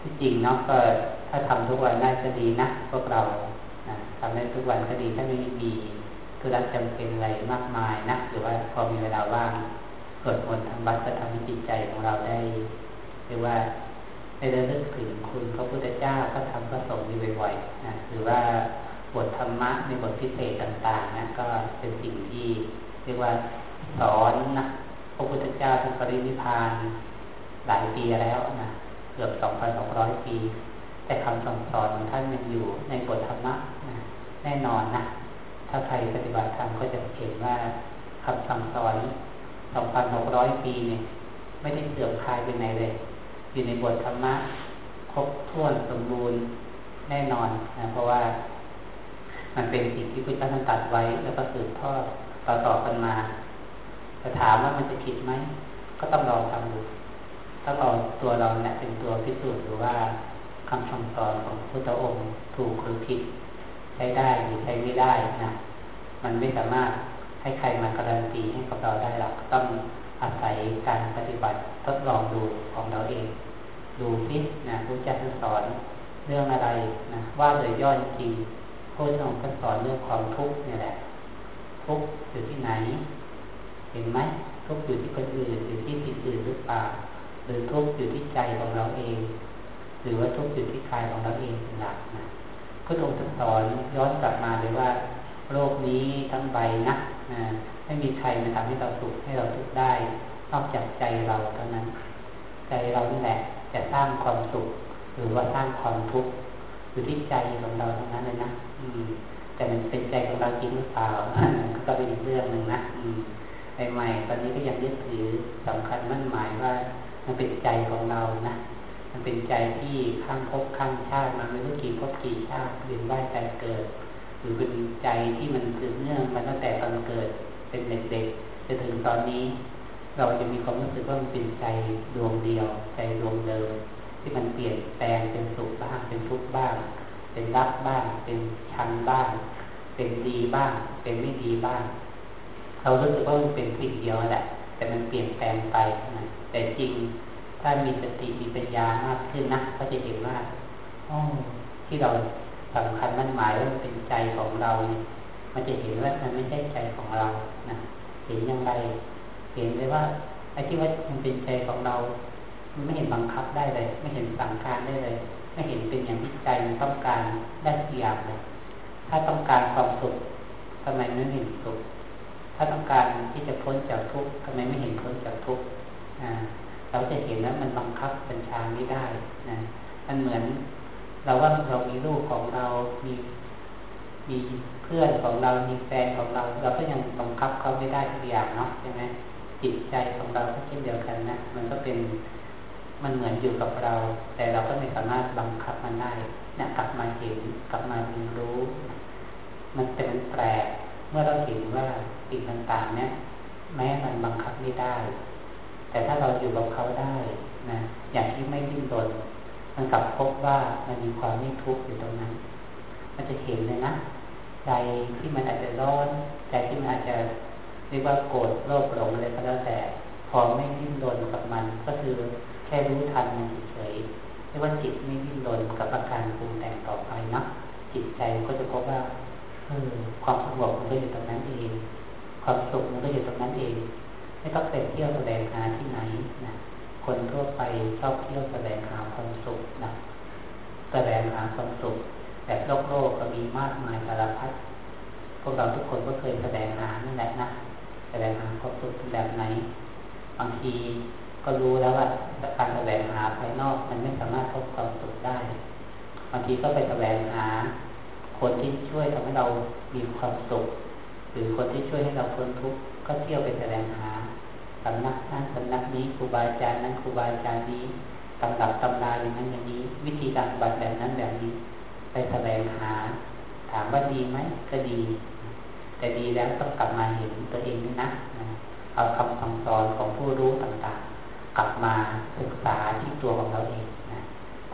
ที่จริงเนาะก็ถ้าทำทุกวันน่าจะดีนะพวกเรานะทำได้ทุกวันก็ดีถ้าไม่มีธุระจำเป็นอะไรมากมายนะหรือว่าพอมีเวลาว่างกดมนทำบัตรก็ทำให้จิตใจของเราได้เรียกว่าได้ระลึกถึงคุณพระพุทธเจ้าก็ทำพระสงฆ์อยู่บ่อยๆนะหรือว่าบทธรรมะในบทพิเศษต่างๆนะก็เป็นสิ่งที่เรียกว่าสอนนะพระพุทธเจ้าท่านปรินิพานหลายปีแล้วนะ กือบสองพันสองร้อยปี แต่คำสั่งสอนของท่านยังอยู่ในบทธรรมะนะแน่นอนนะ ถ้าใครปฏิบัติธรรมก็จะเห็นว่าคำสั่งสอนสองพันหกร้อยปีเนี่ยไม่ได้เสื่อมคลายไปไหนเลย อยู่ในบทธรรมะครบถ้วนสมบูรณ์แน่นอนนะเพราะว่า มันเป็นสิ่งที่พุทธเจ้านตัดไว้ แล้วก็สืบทอดต่อต่อกันมาจะถามว่ามันจะผิดไหม ก็ต้องลองทำดู ต้องเอาตัวเราเนี่ยเป็นตัวพิสูจน์ดูว่าคำสั่งสอนของพุทธองค์ถูกหรือผิด ใช้ได้หรือใช้ไม่ได้นะมันไม่สามารถให้ใครมาการันตีให้กับเราได้หรอกต้องอาศัยการปฏิบัติทดลองดูของเราเอง ดูที่นะพระเจ้าสอนเรื่องอะไรนะว่าโดยย่อจริงพระองค์สอนเรื่องความทุกข์นี่แหละ ทุกข์อยู่ที่ไหน เห็นไหมทุกข์อยู่ที่คนอื่นอยู่ที่สิ่งอื่นหรือเปล่า หรือทุกข์อยู่ที่ใจของเราเอง หรือว่าทุกข์อยู่ที่กายของเราเองเป็นหลักนะพระองค์สอนย้อนกลับมาเลยว่า โลกนี้ทั้งใบนะนะไม่มีใครมาทำให้เราสุขให้เราทุกข์ได้ นอกจากใจเราเท่านั้น ใจเรานี่แหละจะสร้างความสุข หรือว่าสร้างความทุกข์อยู่ที่ใจของเราเท่านั้นเลยนะอืม แต่มันเป็นใจของเราจริงหรือเปล่าก็เป็นอีกเรื่องหนึ่งนะอืมใหม่ๆตอนนี้ก็ยังยึดถือสำคัญมั่นหมายว่า มันเป็นใจของเรานะ มันเป็นใจที่ข้างภพข้างชาติมันไม่รู้กี่ภพกี่ชาติเวียนว่ายใจเกิด หรือเป็นใจที่มันสืบเนื่องมาตั้งแต่ตอนเกิดเป็นเด็กๆจนถึงตอนนี้ เราจะมีความรู้สึกว่ามันเป็นใจดวงเดียว ใจดวงเดิมที่มันเปลี่ยนแปลงเป็นสุขบ้างเป็นทุกข์บ้าง เป็นรักบ้าง เป็นชังบ้าง เป็นดีบ้าง เป็นไม่ดีบ้าง เรารู้สึกว่ามันเป็นสิ่งเดียวแหละ แต่มันเปลี่ยนแปลงไปนะแต่จริงถ้ามีสติมีปัญญามากขึ้นนะก็จะเห็นว่าอ๋อที่เราสำคัญมั่นหมายว่าเป็นใจของเราเนี่ยมันจะเห็นว่ามันไม่ใช่ใจของเรานะเห็นอย่างไร เห็นเลยว่าไอ้ที่ว่ามันเป็นใจของเรา มันไม่เห็นบังคับได้เลย ไม่เห็นสั่งการได้เลย ไม่เห็นเป็นอย่างที่ใจมันต้องการได้ทุกอย่างเลยถ้าต้องการความสุขทำไมไม่เห็นสุข ถ้าต้องการที่จะพ้นจากทุกข์ทำไมไม่เห็นพ้นจากทุกข์เราจะเห็นแล้วมันบังคับบัญชาไม่ได้นะมันเหมือน เราว่าเรามีลูกของเรา มีมีเพื่อนของเรา มีแฟนของเรา เราก็ยังบังคับเขาไม่ได้ทุกอย่างเนาะใช่ไหมจิตใจของเราก็เช่นเดียวกันนะ มันก็เป็นมันเหมือนอยู่กับเรา แต่เราก็ไม่สามารถบังคับมันได้นะกลับมาเห็นกลับมาเรียนรู้ มันเป็นแปลก เมื่อเราเห็นว่าสิ่งต่างๆเนี่ยแม้มันบังคับไม่ได้ แต่ถ้าเราอยู่กับเขาได้นะอย่างที่ไม่ดิ้นรนมันกลับพบว่ามันมีความไม่ทุกข์อยู่ตรงนั้น มันจะเห็นเลยนะใจที่มันอาจจะร้อนใจที่มันอาจจะเรียกว่าโกรธโลภหลงอะไรก็แล้วแต่ พอไม่ดิ้นรนกับมัน ก็คือแค่รู้ทันมันเฉยเรียกว่าจิตไม่ดิ้นรนกับอาการปรุงแต่งต่อไปนะจิตใจก็จะพบว่า เออความสงบมันก็อยู่ตรงนั้นเอง ความสุขมันก็อยู่ตรงนั้นเอง ไม่ต้องไปเที่ยวแสดงหาที่ไหนนะคนทั่วไปชอบเที่ยวแสดงหาความสุขนะแสดงหาความสุขแบบโลกโลกก็มีมากมายสารพัดพวกเราทุกคนก็เคยแสดงหานั่นแหละนะแสดงหาความสุขแบบไหน บางทีก็รู้แล้วว่าการแสดงหาภายนอกมันไม่สามารถพบความสุขได้ บางทีก็ไปแสดงหา คนที่ช่วยทำให้เรามีความสุข หรือคนที่ช่วยให้เราพ้นทุกข์ก็เที่ยวไปแสดงหาสำนักนั้นสำนักนี้ครูบาอาจารย์นั้นครูบาอาจารย์นี้ตำรับตำราอย่างนั้นอย่างนี้ วิธีการปฏิบัติแบบนั้นแบบนี้ ไปแสดงหา ถามว่าดีไหมก็ดี แต่ดีแล้วต้องกลับมาเห็นตัวเองด้วยนะเอาคำสั่งสอนของผู้รู้ต่างๆ กลับมาศึกษาที่ตัวของเราเองนะ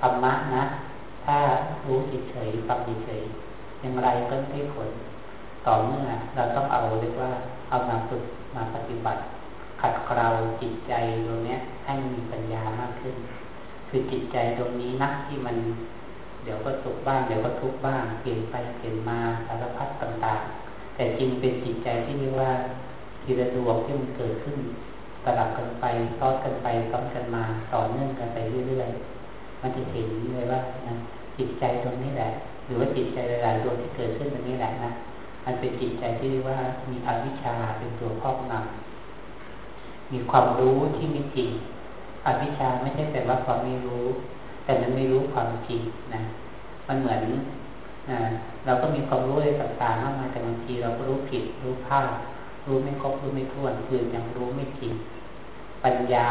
ธรรมะนะ ถ้ารู้เฉยๆฟังเฉยๆ อย่างไรก็ได้ผล ต่อเมื่อเราต้องเอาเรียกว่าเอามาฝึกมาปฏิบัติ ขัดเกลาจิตใจตรงนี้ให้มีปัญญามากขึ้น คืคือจิตใจตรงนี้นักที่มัน เดี๋ยวก็สุขบ้างเดี๋ยวก็ทุกข์บ้างเปลี่ยนไปเปลี่ยนมาสารพัดต่างๆ แต่จริงเป็นจิตใจที่เรียกว่าทีละดวงที่มันเกิดขึ้นสลับกันไปซ้อนกันไปซ้อนกันมาต่อเนื่องกันไปเรื่อยๆมันจะเห็นเลยว่านะ จิตใจตรงนี้แหละ หรือว่าจิตใจหลายๆดวงที่เกิดขึ้นตรงนี้แหละนะมันเป็นจิตใจที่เรียกว่ามีอวิชชาเป็นตัวครอบงำมีความรู้ที่ไม่จริงอวิชชาไม่ใช่แปลว่าความไม่รู้ แต่มันไม่รู้ความจริงนะ มันเหมือนนะเราก็มีความรู้อะไรต่างๆมากมายแต่บางทีเราก็รู้ผิดรู้พลาดรู้ไม่ครบรู้ไม่ถ้วนคือยังรู้ไม่จริง ปัญญา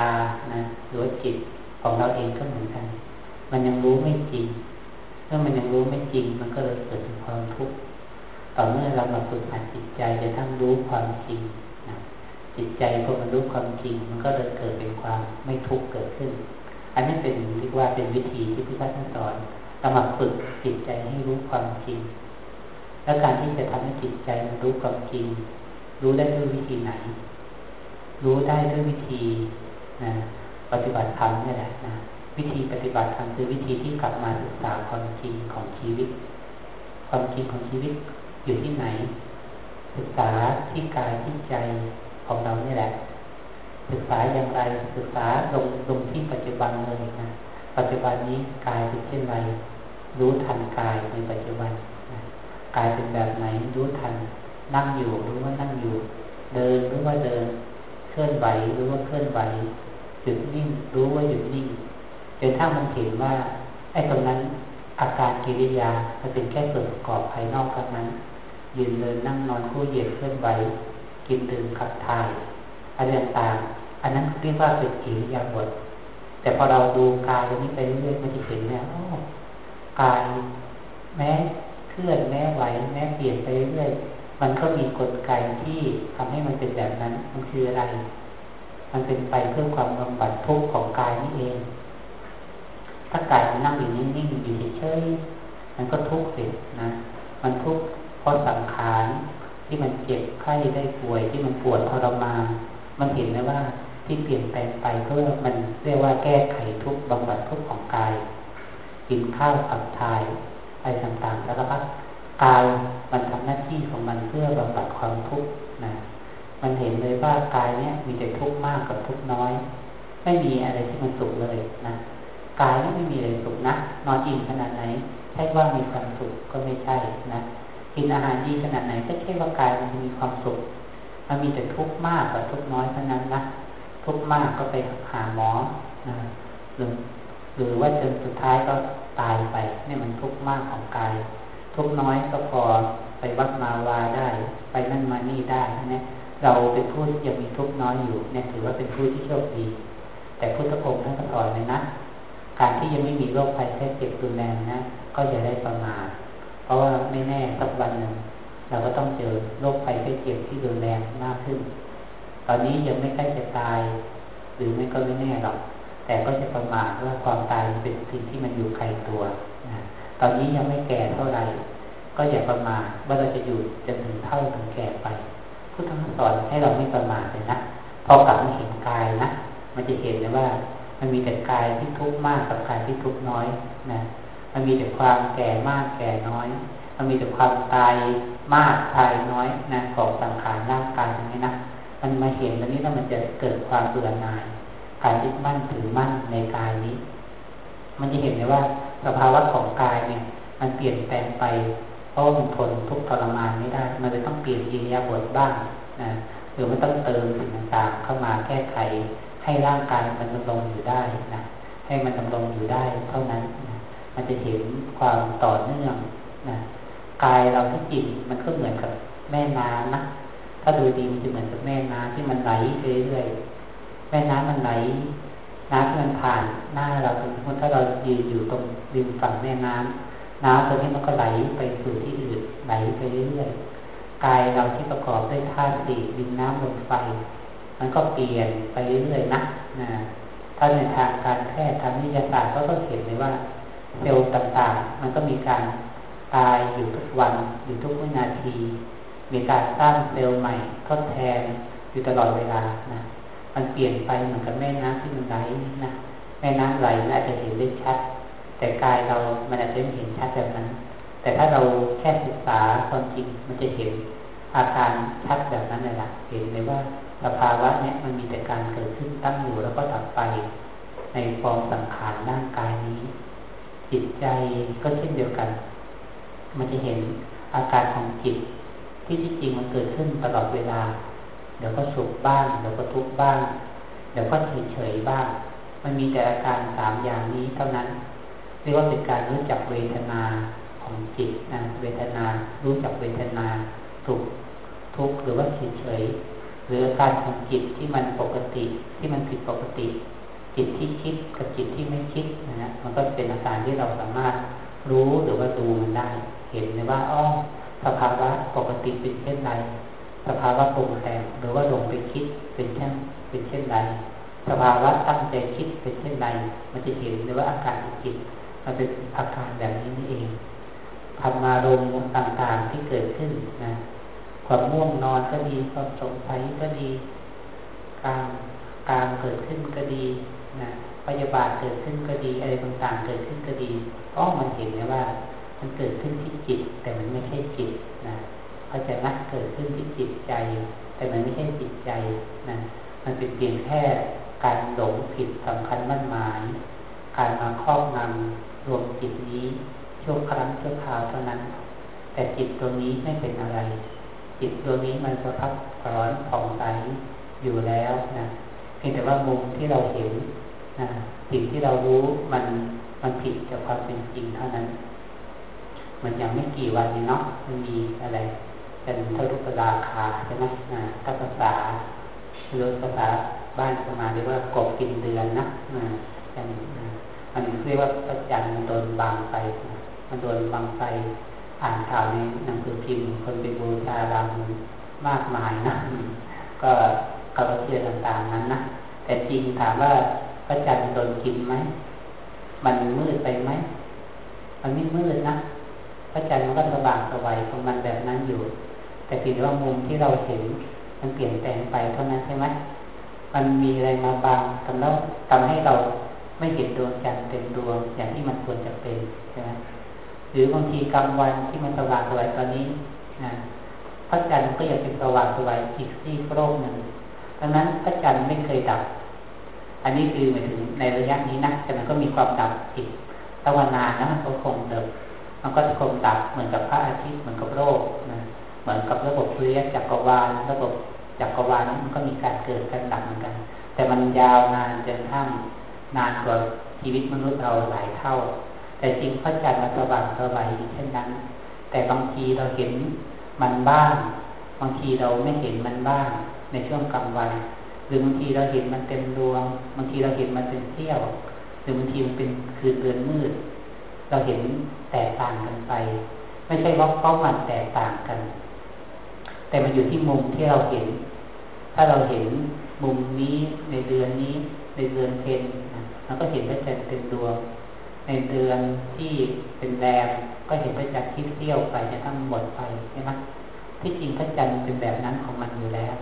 นะหรือจิตของเราเองก็เหมือนกัน มันยังรู้ไม่จริง เมื่อมันยังรู้ไม่จริง มันก็เลยเกิดความทุกข์ต่อเมื่อเรามาฝึกหัดจิตใจจะทั้งรู้ความจริงนะจิตใจพอมันรู้ความจริง มันก็เลยเกิดเป็นความไม่ทุกข์เกิดขึ้น อันนี้เป็นเรียกว่าเป็นวิธีที่พุทธท่านสอนเรามาฝึกจิตใจให้รู้ความจริง แล้วการที่จะทำให้จิตใจมันรู้ความจริง รู้ได้ด้วยวิธีไหน รู้ได้ด้วยวิธีนะปฏิบัติธรรมนี่แหละนะ วิธีปฏิบัติธรรมคือวิธีที่กลับมาศึกษาความจริงของชีวิต ความจริงของชีวิตอยู่ที่ไหน ศึกษาที่กายที่ใจของเรานี่แหละ ศึกษาอย่างไรศึกษาลงลงที่ปัจจุบันเลยนะปัจจุบันนี้กายเป็นเช่นไร รู้ทันกายในปัจจุบันกายเป็นแบบไหนรู้ทัน นั่งอยู่รู้ว่านั่งอยู่ เดินรู้ว่าเดิน เคลื่อนไหวรู้ว่าเคลื่อนไหวหยุดนิ่งรู้ว่าหยุดนิ่ง จนถ้ามันเห็นว่าไอ้ตรงนั้นอาการกิริยามันเป็นแค่ส่วนประกอบภายนอกเท่านั้น ยืนเดินนั่งนอนคู่เหยียดเคลื่อนไหวกินดื่มขับถ่ายอะไรต่างๆอันนั้นเรียกว่าเป็นกิริยาบท แต่พอเราดูกายตรงนี้ไปเรื่อยๆมันจะเห็นเนี่ยกายแม้เคลื่อนแม้ไหวแม้เปลี่ยนไปเรื่อยๆมันก็มีกลไกที่ทำให้มันเป็นแบบนั้น มันคืออะไร มันเป็นไปเพื่อความบำบัดทุกข์ของกายนี่เอง ถ้ากายมันนั่งอยู่นิ่งๆอยู่เฉยๆมันก็ทุกข์สินะ มันทุกข์เพราะสังขารที่มันเจ็บไข้ได้ป่วยที่มันปวดทรมานมันเห็นไหมว่าที่เปลี่ยนแปลงไปเพื่อมันเรียกว่าแก้ไขทุกบำบัดทุกของกายกินข้าวขับถ่ายอะไรต่างๆแล้วก็กายมันทำหน้าที่ของมันเพื่อบำบัดความทุกข์นะ มันเห็นเลยว่ากายเนี้ยมีแต่ทุกข์มากกับทุกข์น้อย ไม่มีอะไรที่มันสุขเลยนะ กายไม่มีอะไรสุขนะ นอนอิ่มขนาดไหนใช่ว่ามีความสุขก็ไม่ใช่นะกินอาหารดีขนาดไหนก็ใช่ว่ากายมันมีความสุข มันมีแต่ทุกข์มากกับทุกข์น้อยเท่านั้นนะทุกข์มากก็ไปหาหมอนะหรือหรือว่าจนสุดท้ายก็ตายไปนี่มันทุกข์มากของกาย ทุกข์น้อยก็พอไปวัดมาวาได้ ไปนั่นมานี่ได้นะเราเป็นผู้ที่ยังมีทุกข์น้อยอยู่เนี่ยถือว่าเป็นผู้ที่โชคดี แต่พุทธองค์ท่านก็สอนเลยนะ การที่ยังไม่มีโรคภัยแค่เจ็บรุนแรงนะ ก็อย่าได้ประมาทเพราะว่าไม่แน่สักวันหนึ่งเราก็ต้องเจอโรคภัยไข้เจ็บที่รุนแรงมากขึ้น ตอนนี้ยังไม่ใกล้จะตาย หรือไม่ก็ไม่แน่หรอก แต่ก็จะประมาทว่าความตายเป็นสิ่งที่มันอยู่ไกลตัวนะตอนนี้ยังไม่แก่เท่าไหร่ ก็อย่าประมาทว่าเราจะอยู่จนถึงเท่าถึงแก่ไป พุทธสอนให้เราไม่ประมาทเลยนะ พอกลับมาเห็นกายนะ มันจะเห็นเลยว่า มันมีแต่กายที่ทุกข์มากกับกายที่ทุกข์น้อยนะมันมีแต่ความแก่มากแก่น้อย มันมีแต่ความตายมากตายน้อยนะของสังขารร่างกายตรงนี้นะมันมาเห็นตรงนี้แล้วมันจะเกิดความเบื่อหน่ายการยึดมั่นถือมั่นในกายนี้ มันจะเห็นเลยว่าสภาวะของกายเนี่ย มันเปลี่ยนแปลงไปเพราะมันทนทุกทรมานไม่ได้ มันจะต้องเปลี่ยนอิริยาบถบ้างนะหรือมันต้องเติมสิ่งต่างๆเข้ามาแก้ไข ให้ร่างกายมันดำรงอยู่ได้นะให้มันดำรงอยู่ได้เท่านั้นนะมันจะเห็นความต่อเนื่องนะกายเราที่จริงมันก็เหมือนกับแม่น้ำนะถ้าดูดีมันจะเหมือนกับแม่น้ำที่มันไหลเรื่อยๆแม่น้ำมันไหลน้ำที่มันผ่านหน้าเราสมมติถ้าเรายืนอยู่ตรงริมฝั่งแม่น้ำน้ำตัวนี้มันก็ไหลไปสู่ที่อื่นไหลไปเรื่อยๆกายเราที่ประกอบด้วยธาตุสี่ดินน้ำลมไฟ มันก็เปลี่ยนไปเรื่อยๆนะนะถ้าในทางการแพทย์ทางวิทยาศาสตร์ก็ต้องเห็นเลยว่าเซลล์ต่างๆ มันก็มีการตายอยู่ทุกวันอยู่ทุกวินาที มีการสร้างเซลล์ใหม่ทดแทนอยู่ตลอดเวลานะมันเปลี่ยนไปเหมือนกับแม่น้ำที่มันไหลนะแม่น้ำไหลอาจจะเห็นได้ชัด แต่กายเรามันอาจจะเห็นชัดแบบนั้น แต่ถ้าเราแค่ศึกษาความจริงมันจะเห็นอาการชัดแบบนั้นเลยละเห็นเลยว่า สภาวะเนี้ยมันมีแต่การเกิดขึ้นตั้งอยู่แล้วก็ดับไป ในฟองสังขารร่างกายนี้ จิตใจก็เช่นเดียวกัน มันจะเห็นอาการของจิต ที่ที่จริงมันเกิดขึ้นตลอดเวลา เดี๋ยวก็สุขบ้าง เดี๋ยวก็ทุกข์บ้าง เดี๋ยวก็เฉยเฉยบ้าง มันมีแต่อาการสามอย่างนี้เท่านั้น เรียกว่าเป็นการรู้จักเวทนาของจิตนะเวทนา รู้จักเวทนาสุขทุกข์หรือว่าเฉยเฉย หรืออาการของจิตที่มันปกติ ที่มันผิดปกติ จิตที่คิดกับจิตที่ไม่คิดนะฮะมันก็เป็นอาการที่เราสามารถรู้หรือว่าดูมันได้ เห็นเลยว่าอ้อสภาวะปกติเป็นเช่นไรสภาวะปรุงแต่งหรือว่าลงไปคิดเป็นเช่นเป็นเช่นไรสภาวะตั้งใจคิดเป็นเช่นไรมันจะเห็นเลยว่าอาการของจิตมันเป็นอาการแบบนี้นี่เองธรรมารมณ์ต่างๆที่เกิดขึ้นนะ ความง่วงนอนก็ดี ความสงสัยก็ดี การการเกิดขึ้นก็ดีนะพยาบาทเกิดขึ้นก็ดีอะไรต่างๆเกิดขึ้นก็ดีก็มันเห็นนะว่า มันเกิดขึ้นที่จิต แต่มันไม่ใช่จิตนะเขาจะนักเกิดขึ้นที่จิตใจ แต่มันไม่ใช่จิตใจนะมันเป็นเพียงแค่การหลงผิดสำคัญมั่นหมาย การมาครอบงำรวมจิตนี้ชั่วครั้งชั่วคราวเท่านั้น แต่จิตตัวนี้ไม่เป็นอะไร จิตตัวนี้มันประทับร้อนผ่องใสอยู่แล้วนะเพียงแต่ว่ามุมที่เราเห็นนะสิ่งที่เรารู้มันมันผิดจากความเป็นจริงเท่านั้น มันยังไม่กี่วันนี้เนาะมันมีอะไรเป็นเท่ารุปราคาใช่ไหมนะถ้าภาษาหรือภาษาบ้านสมาเรียกว่ากบกินเดือนนะนะมันเรียกว่าประจันโดนบางไป มันโดนบางไป อ่านข่าวในหนังสือพิมพ์คนไปบูชาดำมากมายนะ ก็ก็เชื่อต่างๆนั้นนะแต่จริงถามว่าพระจันทร์โดนกินไหม มันมืดไปไหม มันไม่มืดนะพระจันทร์มันก็สว่างสวัยของมันแบบนั้นอยู่ แต่เพียงว่ามุมที่เราเห็นมันเปลี่ยนแปลงไปเท่านั้นใช่ไหมมันมีอะไรมาบางทำแล้วทำให้เราไม่เห็นดวงจันทร์เต็มดวงอย่างที่มันควรจะเป็นใช่ไหม หรือบางทีกลางวันที่มันสว่างสวยตอนนี้นะพระจันทร์ก็ยังเป็นสว่างสวยอีกที่โลกหนึ่งดังนั้นพระจันทร์ไม่เคยดับ อันนี้คือหมายถึงในระยะนี้นะแต่มันก็มีความดับอีกตะวันนานนะมันก็คงเดิมมันก็คงดับเหมือนกับพระอาทิตย์เหมือนกับโลกนะเหมือนกับระบบเรียจักรวาลระบบจักรวาลนั้นมันก็มีการเกิดการดับเหมือนกัน แต่มันยาวนานจนทั้งนานกว่าชีวิตมนุษย์เราหลายเท่า แต่จริงพระจันทร์มันสว่างสวัยเช่นนั้น แต่บางทีเราเห็นมันบ้าง บางทีเราไม่เห็นมันบ้างในช่วงกลางวัน หรือบางทีเราเห็นมันเต็มดวง บางทีเราเห็นมันเป็นเที่ยว หรือบางทีมันเป็นคืนเดือนมืด เราเห็นแตกต่างกันไป ไม่ใช่ว่าเพราะมันแตกต่างกัน แต่มันอยู่ที่มุมที่เราเห็น ถ้าเราเห็นมุมนี้ในเดือนนี้ในเดือนเพนเราก็เห็นพระจันทร์เต็มดวง ในเดือนที่เป็นแรมก็เห็นพระจันทร์ที่เที่ยวไปจะทั้งหมดไปใช่ไหมที่จริงพระจันทร์เป็นแบบนั้นของมันอยู่แล้ว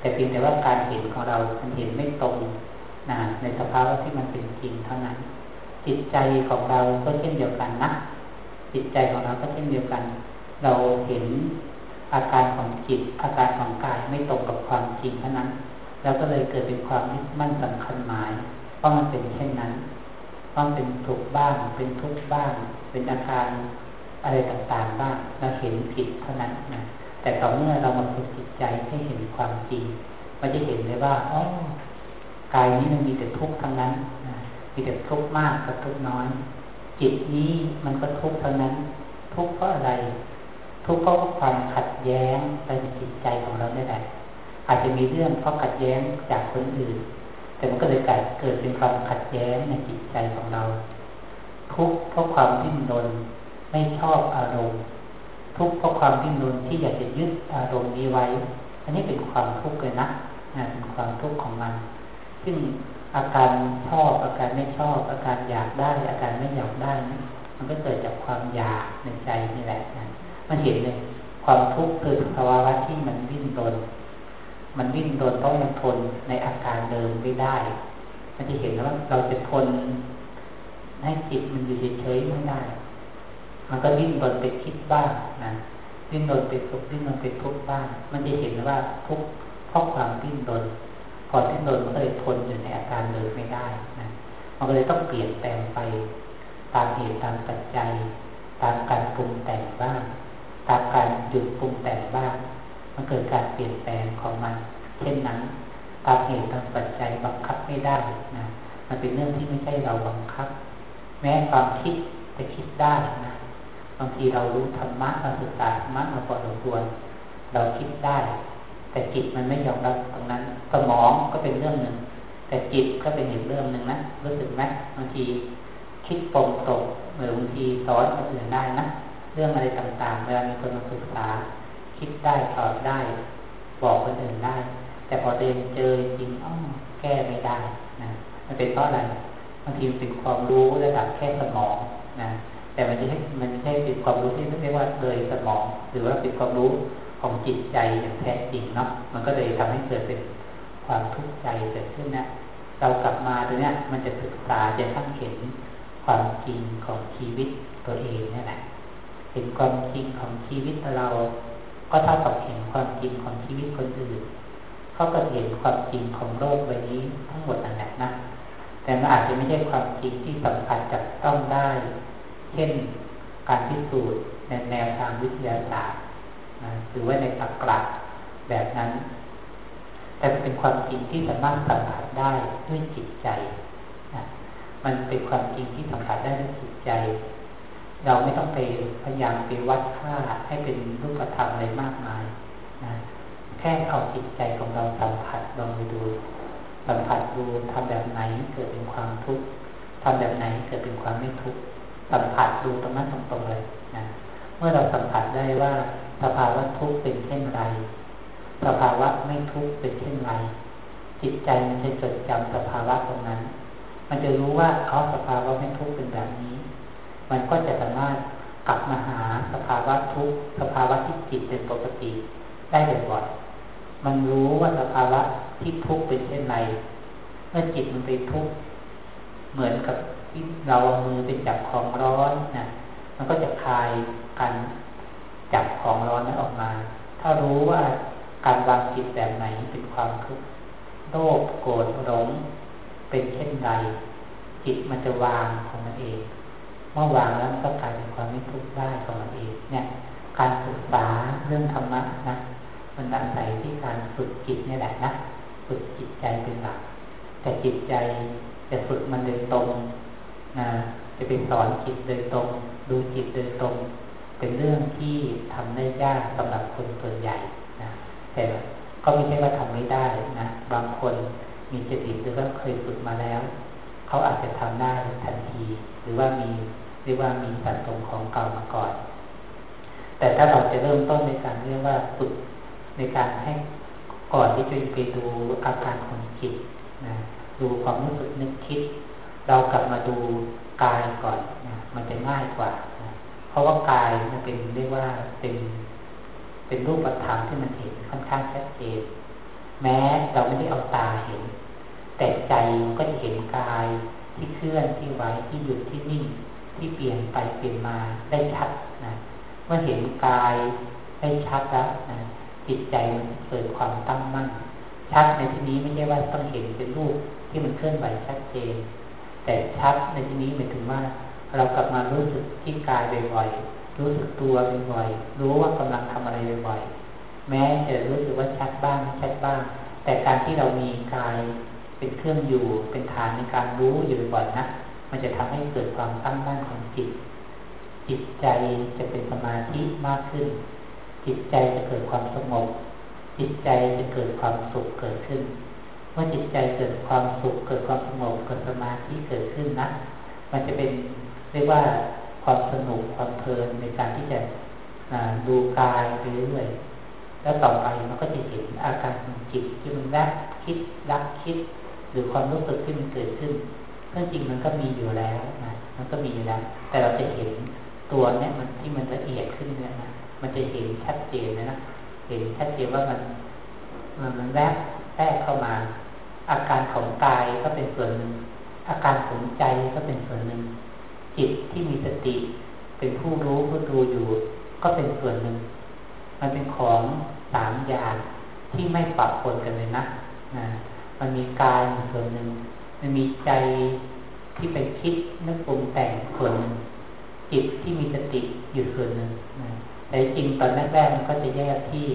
แต่เพียงแต่ว่าการเห็นของเรามันเห็นไม่ตรงนะในสภาวะที่มันเป็นจริงเท่านั้น จิตใจของเราก็เช่นเดียวกันนะจิตใจของเราก็เช่นเดียวกัน เราเห็นอาการของจิต อาการของกายไม่ตรงกับความจริงเท่านั้นเราก็เลยเกิดเป็นความยึดมั่นสำคัญหมายเพรามันเป็นเช่นนั้น ต้องเป็นทุกบ้าง เป็นทุกบ้าง เป็นอาการอะไรต่างๆบ้างเราเห็นผิดเท่านั้นนะแต่ต่อเมื่อเรามาฝึกจิตใจให้เห็นความจริงมันจะเห็นเลยว่าอ๋อกายนี้มันมีแต่ทุกข์ทั้งนั้นนะมีแต่ทุกข์มากกับทุกข์น้อย จิตนี้มันก็ทุกข์ทั้งนั้น ทุกข์เพราะอะไร ทุกข์เพราะความขัดแย้งในจิตใจของเราได้แหละอาจจะมีเรื่องเพราะขัดแย้งจากคนอื่น แต่มันก็เลยเกิดเกิดเป็นความขัดแย้งในจิตใจของเรา ทุกเพราะความดิ้นรนไม่ชอบอารมณ์ ทุกเพราะความดิ้นรนที่อยากจะยึดอารมณ์นี้ไว้ อันนี้เป็นความทุกข์เลยนะเป็นความทุกข์ของมัน ซึ่งอาการชอบอาการไม่ชอบ อาการอยากได้ อาการไม่อยากได้นะมันก็เกิดจากความอยากในใจนี่แหละนะมันเห็นเลยความทุกข์คือภาวะที่มันดิ้นรน มันดิ้นรนต้องมันทนในอาการเดิมไม่ได้มันจะเห็นว่าเราจะทนให้จิตมันอยู่เฉยๆไม่ได้ มันก็ดิ้นรนไปคิดบ้างนะดิ้นรนไปสุขดิ้นรนไปทุกข์บ้าง มันจะเห็นว่าทุกข์เพราะความดิ้นรนพอดิ้นรนมันก็เลยทนอยู่ในอาการเดิมไม่ได้นะมันก็เลยต้องเปลี่ยนแปลงไปตามเหตุตามปัจจัย ตามการปรุงแต่งบ้าง ตามการหยุดปรุงแต่งบ้าง มันเกิดการเปลี่ยนแปลงของมัน เช่นนั้นตามเหตุตามปัจจัยบังคับไม่ได้นะ มันเป็นเรื่องที่ไม่ใช่เราบังคับ แม้ความคิดจะคิดได้นะ บางทีเรารู้ธรรมะเราศึกษาธรรมะมาพอสมควรเราคิดได้ แต่จิตมันไม่ยอมรับตรงนั้น สมองก็เป็นเรื่องหนึ่ง แต่จิตก็เป็นอีกเรื่องหนึ่งนะรู้สึกไหมบางทีคิดปมตกหรือบางทีสอนคนอื่นได้นะเรื่องอะไรต่างๆเวลามีคนมาศึกษา คิดได้ตอบได้ บอกคนอื่นได้ แต่พอเดินเจอจริงอ้อแก้ไม่ได้นะมันเป็นเพราะอะไรบางทีมันเป็นความรู้ระดับแค่สมองนะแต่มันจะให้มันไม่ใช่เป็นความรู้ที่เรียกว่าเลยสมอง หรือว่าเป็นความรู้ของจิตใจอย่างแท้จริงเนาะมันก็เลยทำให้เกิดเป็นความทุกข์ใจเกิดขึ้นนะเรากลับมาตรงนี้มันจะศึกษาจะทั้งเห็นความจริงของชีวิตตัวเองนี่แหละเห็นความจริงของชีวิตเรา ก็เท่ากับเห็นความจริงของชีวิตคนอื่นเขาก็เห็นความจริงของโลกใบนี้ทั้งหมดนั่นแหละนะแต่มันอาจจะไม่ใช่ความจริงที่สัมผัสจับต้องได้ เช่นการพิสูจน์ในแนวทางวิทยาศาสตร์นะหรือว่าในตรระแบบนั้น แต่เป็นความจริงที่สามารถสัมผัสได้ด้วยจิตใจนะมันเป็นความจริงที่สัมผัสได้ด้วยจิตใจ เราไม่ต้องไปพยายามไปวัดค่าให้เป็นรูปธรรมอะไรมากมายนะแค่เอาจิตใจของเราสัมผัสลองไปดูสัมผัสดูทำแบบไหนเกิดเป็นความทุกข์ทำแบบไหนเกิดเป็นความไม่ทุกข์สัมผัสดูตรงนั้นตรงๆเลยนะเมื่อเราสัมผัสได้ว่าสภาวะทุกข์เป็นเช่นไร สภาวะไม่ทุกข์เป็นเช่นไร จิตใจมันจะจดจำสภาวะตรงนั้น มันจะรู้ว่าเขาสภาวะไม่ทุกข์เป็นแบบนี้ มันก็จะสามารถกลับมาหาสภาวะทุกสภาวะที่จิตเป็นปกติได้บ่อยๆมันรู้ว่าสภาวะที่ทุกเป็นเช่นไรเมื่อจิตมันไปทุกเหมือนกับที่เราเอามือไปจับของร้อนนะมันก็จะคลายการจับของร้อนนั้นออกมา ถ้ารู้ว่าการวางจิตแบบไหนเป็นความทุกข์โลภโกรธหลงเป็นเช่นไรจิตมันจะวางของมันเอง มื่อวางแล้วก็กลายเป็นความไม่ทุกข์ได้ของมันเองเนี่ย การศึกษาเรื่องธรรมะนะมันอาศัยที่การฝึกจิตนี่แหละนะฝึกจิตใจเป็นหลัก แต่จิตใจจะฝึกมันโดยตรงนะจะเป็นสอนจิตโดยตรง ดูจิตโดยตรง เป็นเรื่องที่ทำได้ยากสำหรับคนส่วนใหญ่นะแต่ก็ไม่ใช่ว่าทำไม่ได้นะบางคนมีจิตหรือว่าเคยฝึกมาแล้ว เขาอาจจะทำได้ทันที หรือว่ามี รือว่ามีสะสมของเก่ามาก่อน แต่ถ้าเราจะเริ่มต้นในการเรียกว่าฝึกในการให้ก่อนที่จะไปดูอาการของจิตนะดูความรู้สึกนึกคิด เรากลับมาดูกายก่อนนะมันจะง่ายกว่านะเพราะว่ากายมันเป็นเรียกว่าเป็น เป็นรูปธรรมที่มันเห็นค่อนข้างชัดเจนแม้เราไม่ได้เอาตาเห็น แต่ใจก็จะเห็นกายที่เคลื่อนที่ไหวที่หยุดที่นิ่ง ที่เปลี่ยนไปเปลี่ยนมาได้ชัดนะเมื่อเห็นกายได้ชัดแล้วนะจิตใจมันเกิดความตั้งมั่น ชัดในที่นี้ไม่ใช่ว่าต้องเห็นเป็นรูปที่มันเคลื่อนไหวชัดเจน แต่ชัดในที่นี้หมายถึงว่า เรากลับมารู้สึกที่กายบ่อยๆรู้สึกตัวบ่อยๆรู้ว่ากำลังทำอะไรบ่อยๆแม้จะรู้สึกว่าชัดบ้างไม่ชัดบ้าง แต่การที่เรามีกายเป็นเครื่องอยู่เป็นฐานในการรู้อยู่บ่อยๆนะ มันจะทำให้เกิดความตั้งมั่นของจิต จิตใจจะเป็นสมาธิมากขึ้น จิตใจจะเกิดความสงบ จิตใจจะเกิดความสุขเกิดขึ้น เมื่อจิตใจเกิดความสุขเกิดความสงบเกิดสมาธิเกิดขึ้นนะ มันจะเป็นเรียกว่าความสนุกความเพลินในการที่จะดูกายไปเรื่อยแล้วต่อไปมันก็จะเห็นอาการของจิตที่มันรักคิดรักคิด หรือความรู้สึกที่มันเกิดขึ้น เรื่องจริงมันก็มีอยู่แล้วนะมันก็มีอยู่แล้ว แต่เราจะเห็นตัวเนี้ยมันที่มันละเอียดขึ้นเนี่ยนะมันจะเห็นชัดเจนนะนะเห็นชัดเจนว่ามันมันมันแรกแทรกเข้ามา อาการของกายก็เป็นส่วนหนึ่งอาการของใจก็เป็นส่วนหนึ่งจิตที่มีสติ เป็นผู้รู้ผู้ดูอยู่ ก็เป็นส่วนหนึ่ง มันเป็นของสามอย่างที่ไม่ปรับปนกันเลยนะนะมันมีกายส่วนหนึ่ง มันมีใจที่ไปคิดนึกปรุงแต่งส่วนจิตที่มีสติอยู่ส่วนหนึ่งนะแต่จริงตอนแรกๆมันก็จะแยกที่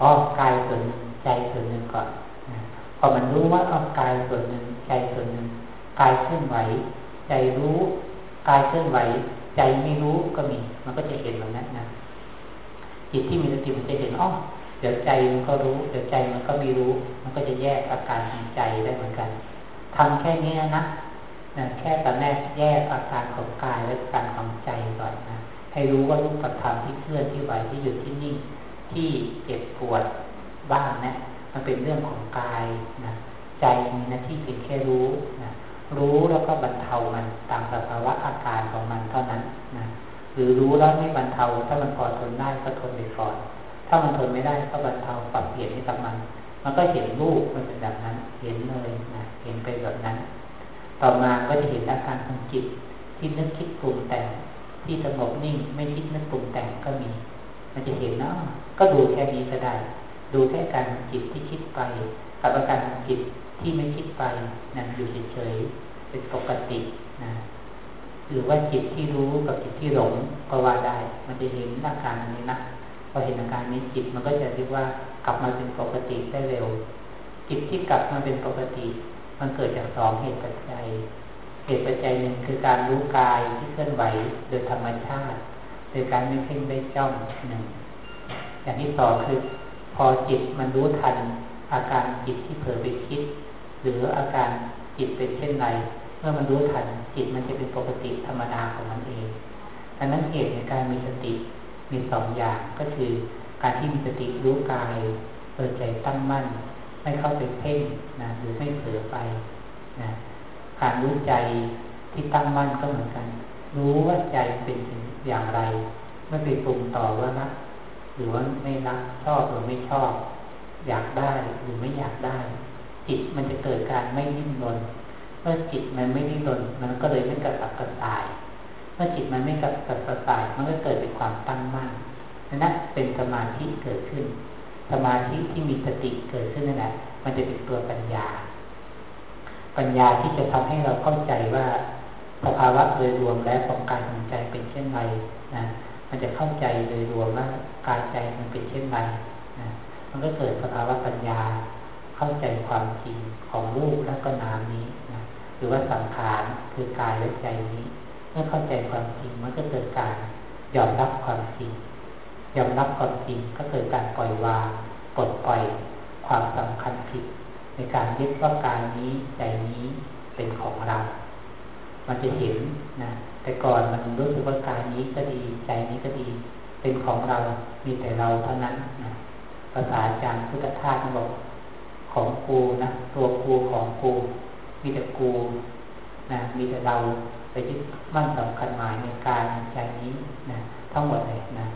อ๋อกายส่วนหนึ่งใจส่วนหนึ่งก่อนนะพอมันรู้ว่าเอกายส่วนหนึ่งใจส่วนหนึ่งกายเคลื่อนไหว ใจรู้กายเคลื่อนไหว ใจไม่รู้ก็มี มันก็จะเห็นแบบนั้นนะจิตที่มีสติมันจะเห็นอ๋อเดี๋ยวใจมันก็รู้ เดี๋ยวใจมันก็มีรู้ มันก็จะแยกอาการทางใจได้เหมือนกัน ทำแค่นี้นะนะแค่ตอนแรกแยกอาการของกายและอาการของใจก่อนนะให้รู้ว่ารูปธรรมที่เคลื่อนที่ไหวที่หยุดที่นิ่งที่เจ็บปวดบ้างนะมันเป็นเรื่องของกายนะใจมีหน้าที่เพียงแค่รู้นะรู้แล้วก็บรรเทามันตามสภาวะอาการของมันเท่านั้นนะหรือรู้แล้วไม่บรรเทา ถ้ามันพอทนได้ก็ทนไปก่อนถ้ามันทนไม่ได้ก็บรรเทาปรับเปลี่ยนให้กับมัน มันก็เห็นรูปมันเป็นแบบนั้น เห็นเลยนะ เห็นไปแบบนั้น ต่อมาก็จะเห็นอาการของจิต ที่นึกคิดปรุงแต่งที่สงบนิ่งไม่คิดนึกปรุงแต่งก็มี มันจะเห็นเนาะก็ดูแค่นี้ก็ได้ ดูแค่การจิตที่คิดไปกับอาการของจิตที่ไม่คิดไปนั่นอยู่เฉยๆเป็นปกตินะหรือว่าจิตที่รู้กับจิตที่หลงก็ว่าได้ มันจะเห็นอาการนี้นะพอเห็นอาการนี้จิตมันก็จะเรียกว่ากลับมาเป็นปกติได้เร็ว จิตที่กลับมาเป็นปกติ มันเกิดจากสองเหตุปัจจัย เหตุปัจจัยหนึ่งคือการรู้กายที่เคลื่อนไหวโดยธรรมชาติโดยการไม่เพ่งไม่จ้องหนึ่งอย่างที่สองคือ พอจิตมันรู้ทัน อาการจิตที่เผลอไปคิด หรืออาการจิตเป็นเช่นไรเมื่อมันรู้ทัน จิตมันจะเป็นปกติธรรมดาของมันเองดังนั้นเหตุในการมีสติมีสองอย่างก็คือ การที่มีสติรู้กายเปิดใจตั้งมั่น ไม่เข้าไปเพ่งนะหรือไม่เผลอไปนะการรู้ใจที่ตั้งมั่นก็เหมือนกัน รู้ว่าใจเป็นอย่างไรไม่ไปปรุงต่อว่านะหรือว่าไม่รักชอบหรือไม่ชอบ อยากได้หรือไม่อยากได้ จิตมันจะเกิดการไม่ดิ้นรนเมื่อจิตมันไม่ดิ้นรนมันก็เลยไม่กระสับกระส่าย เมื่อจิตมันไม่กระสับกระส่ายมันก็เกิดเป็นความตั้งมั่นนั่นเป็นสมาธิเกิดขึ้น สมาธิที่มีสติเกิดขึ้นนั่นแหละมันจะเป็นตัวปัญญา ปัญญาที่จะทำให้เราเข้าใจว่าสภาวะโดยรวมและของการของใจเป็นเช่นไรนะมันจะเข้าใจโดยรวมว่ากายใจมันเป็นเช่นไรนะมันก็เกิดสภาวะปัญญาเข้าใจความจริงของรูปและก็นามนี้นะหรือว่าสังขารคือกายและใจนี้ เมื่อเข้าใจความจริงมันก็เกิดการยอมรับความจริง ยอมรับความจริงก็เกิดการปล่อยวางปลดปล่อยความสำคัญผิด ในการยึดว่ากายนี้ใจนี้เป็นของเรา มันจะเห็นนะแต่ก่อนมันรู้สึกว่ากายนี้ก็ดีใจนี้ก็ดี เป็นของเรา มีแต่เราเท่านั้นนะภาษาอาจารย์พุทธทาสบอกของกูนะตัวกูของกู มีแต่กูนะมีแต่เราไปยึดมั่นสำคัญหมายในการใจนี้นะทั้งหมดเลยนะ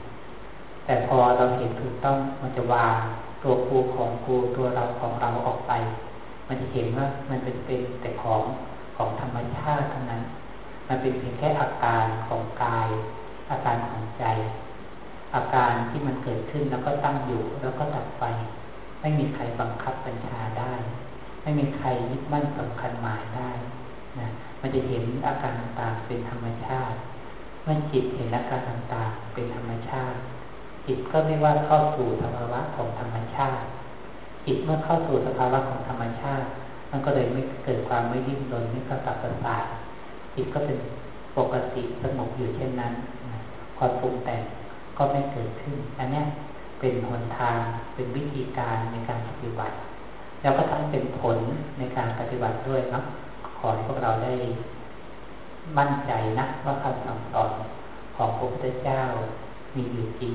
แต่พอเราเห็นถูกต้องมันจะวางตัวกูของกูตัวเราของเราออกไป มันจะเห็นว่ามันเป็นเป็นแต่ของของธรรมชาติเท่านั้น มันเป็นเพียงแค่อาการของกาย อาการของใจ อาการที่มันเกิดขึ้นแล้วก็ตั้งอยู่แล้วก็ดับไป ไม่มีใครบังคับบัญชาได้ ไม่มีใครยึดมั่นสำคัญหมายได้นะมันจะเห็นอาการต่างๆเป็นธรรมชาติเมื่อจิตเห็นอาการต่างๆเป็นธรรมชาติ จิตก็ไม่ว่าเข้าสู่สภาวะของธรรมชาติ จิตเมื่อเข้าสู่สภาวะของธรรมชาติ มันก็เลยไม่เกิดความไม่ดิ้นรนไม่กระสับกระส่ายจิตก็เป็นปกติสงบอยู่เช่นนั้นความปรุงแต่งก็ไม่เกิดขึ้นอันนี้เป็นหนทางเป็นวิธีการในการปฏิบัติ แล้วก็ทั้งเป็นผลในการปฏิบัติด้วยเนาะขอให้พวกเราได้มั่นใจนะว่าคำสั่งสอนของพระพุทธเจ้ามีอยู่จริง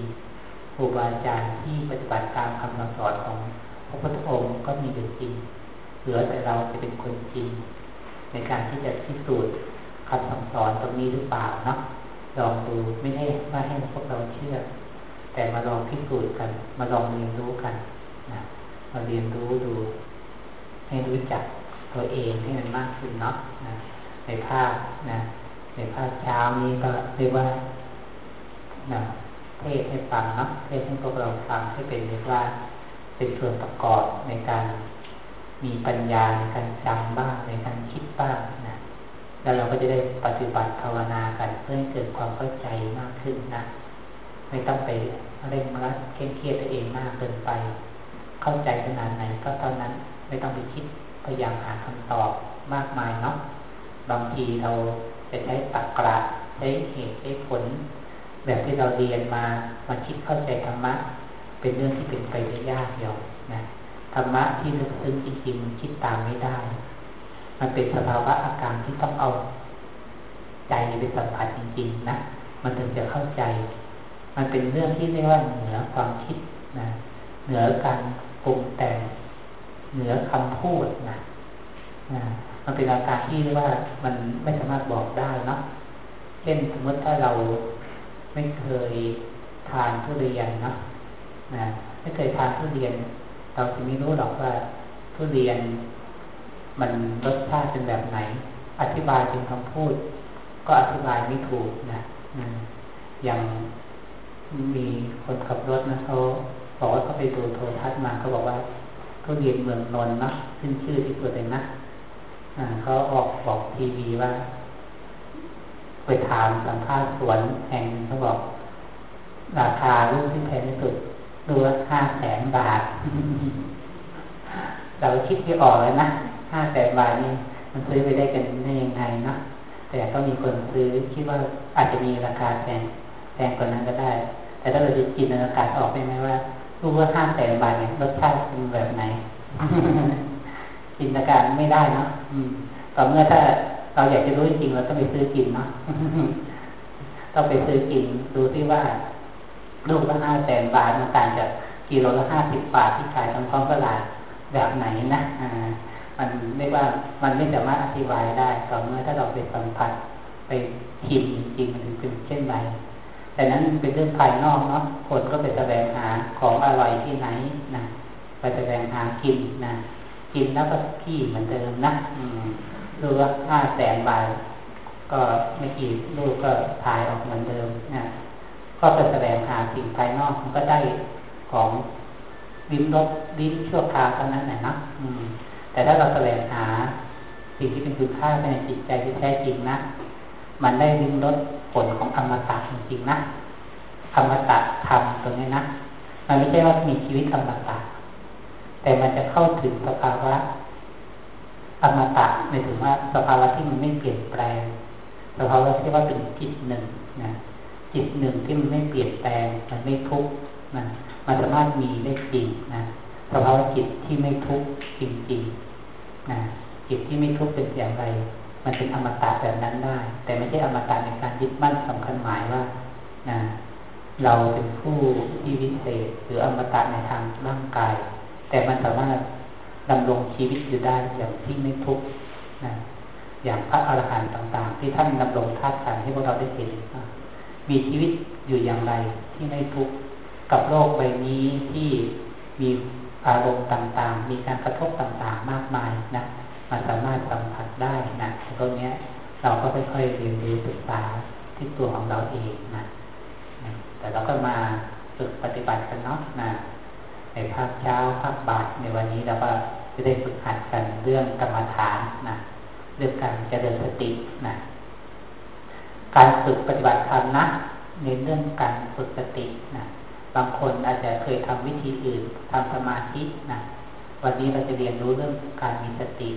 ครูบาอาจารย์ที่ปฏิบัติตามคำสอนของพระพุทธองค์ก็มีอยู่จริง เหลือแต่เราจะเป็นคนจริง ในการที่จะพิสูจน์คำสั่งสอนตรงนี้หรือเปล่าเนาะลองดูไม่ให้ว่าให้พวกเราเชื่อ แต่มาลองพิสูจน์กัน มาลองเรียนรู้กันนะมาเรียนรู้ดู ให้รู้จักตัวเองให้มันมากขึ้นเนาะนะในภาพนะ ในภาพเช้านี้ก็เรียกว่านะ เทศให้ฟังนะเทศให้พวกเราฟังให้เป็นเรียกว่าเป็นส่วนประกอบในการมีปัญญาในการจำบ้างในการคิดบ้างนะแล้วเราก็จะได้ปฏิบัติภาวนากันเพื่อให้เกิดความเข้าใจมากขึ้นนะไม่ต้องไปเร่งรัดเคร่งเครียดตัวเองมากเกินไป เข้าใจขนาดไหนก็เท่านั้นไม่ต้องไปคิดพยายามหาคำตอบมากมายเนาะบางทีเราจะใช้ตักกระใช้เหตุใช้ผล แบบที่เราเรียนมามาคิดเข้าใจธรรมะ เป็นเรื่องที่เป็นไปได้ยากเดียวนะธรรมะที่ลึกซึ้งจริงๆคิดตามไม่ได้ มันเป็นสภาวะอาการที่ต้องเอาใจเป็นสัมผัสจริงๆนะมันถึงจะเข้าใจ มันเป็นเรื่องที่เรียกว่าเหนือความคิดนะเหนือการปรุงแต่งเหนือคำพูดนะมันเป็นอาการที่เรียกว่ามันไม่สามารถบอกได้เนาะเช่นสมมติถ้าเรา ไม่เคยทานทุเรียนนะนะไม่เคยทานทุเรียน เราจะไม่รู้หรอกว่าทุเรียน มันรสชาติเป็นแบบไหน อธิบายเป็นคำพูด ก็อธิบายไม่ถูกนะอย่างมีคนขับรถนะเขาบอกว่าเขาไปดูโทรทัศน์มาเขาบอกว่าทุเรียนเมืองนนท์นะขึ้นชื่อที่สุดเลยนะเขาออกบอกทีวีว่า ไปถามสัมภาษณ์สวนแห่งเขาบอก ราคาลูกที่แพงที่สุดดูว่าห้าแสนบาท เราคิดที่ออกเลยนะห้าแสนบาทนี่มันซื้อไปได้กันได้ยังไงเนาะแต่ก็มีคนซื้อคิดว่าอาจจะมีราคาแพงแพงกว่านั้นก็ได้ แต่ถ้าเราจะจินตนาการออกได้ไหมว่ารู้ว่าห้าแสนบาทเนี่ยรสชาติเป็นแบบไหนจินตนาการไม่ได้เนาะต่อเมื่อถ้า เราอยากจะรู้จริงเราต้องไปซื้อกินเนาะต้องไปซื้อกินดูที่ว่าลูกละห้าแสนบาทมันต่างจากกิโลละห้าสิบบาทที่ขายทางท้องตลาดแบบไหนนะอ่ามันเรียกว่ามันไม่สามารถอธิบายได้ต่อเมื่อถ้าเราไปสัมผัสไปชิมจริงมันเป็นเช่นไรแต่นั้นเป็นเรื่องภายนอกเนาะคนก็ไปแสวงหาของอร่อยที่ไหนนะไปแสวงหากินนะกินแล้วก็ขี้เหมือนเดิมนะอืม ดูว่าห้าแสนใบ ก็ไม่กี่ลูกก็ถ่ายออกเหมือนเดิมนะก็ไปแสวงหาสิ่งภายนอกมันก็ได้ของลิ้มรสลิ้นชั่วคราวเท่านั้นแหละนะอืม แต่ถ้าเราแสวงหาสิ่งที่เป็นคุณค่าในจิตใจที่แท้จริงนะมันได้ลิ้มรสผลของอมตะจริงๆนะอมตะธรรมตรงนี้นะมันไม่ใช่ว่ามีชีวิตอมตะแต่มันจะเข้าถึงสภาวะ อมตะหมายถึงว่าสภาวะที่มันไม่เปลี่ยนแปลงสภาวะที่ว่าเป็นจิตหนึ่งนะจิตหนึ่งที่มันไม่เปลี่ยนแปลงมันไม่ทุกข์นะมันสามารถมีได้จริงนะสภาวะจิตที่ไม่ทุกข์จริงๆนะจิตที่ไม่ทุกข์เป็นอย่างไร มันเป็นอมตะแบบนั้นได้ แต่ไม่ใช่อมตะในการยึดมั่นสำคัญหมายว่านะเราเป็นผู้ที่วิเศษหรืออมตะในทางร่างกาย แต่มันสามารถ ดำรงชีวิตอยู่ได้อย่างที่ไม่ทุกข์นะอย่างพระอรหันต์ต่าง ๆ ที่ท่านดำรงธาตุขันให้พวกเราได้เห็นมีชีวิตอยู่อย่างไรที่ไม่ทุกข์กับโลกใบนี้ที่มีอารมณ์ต่างๆ มีการกระทบต่างๆ มากมายนะมันสามารถสัมผัสได้นะตรงนี้เราก็ค่อยๆเรียนรู้ศึกษาที่ตัวของเราเองนะแต่เราก็มาฝึกปฏิบัติกันเนาะนะ ในภาคเช้าภาคบ่ายในวันนี้เราก็จะได้ฝึกหัดกันเรื่องกรรมฐานนะเรื่องการเจริญสตินะการฝึกปฏิบัติธรรมนะในเรื่องการฝึกสตินะบางคนอาจจะเคยทำวิธีอื่นทำสมาธินะวันนี้เราจะเรียนรู้เรื่องการมีสติ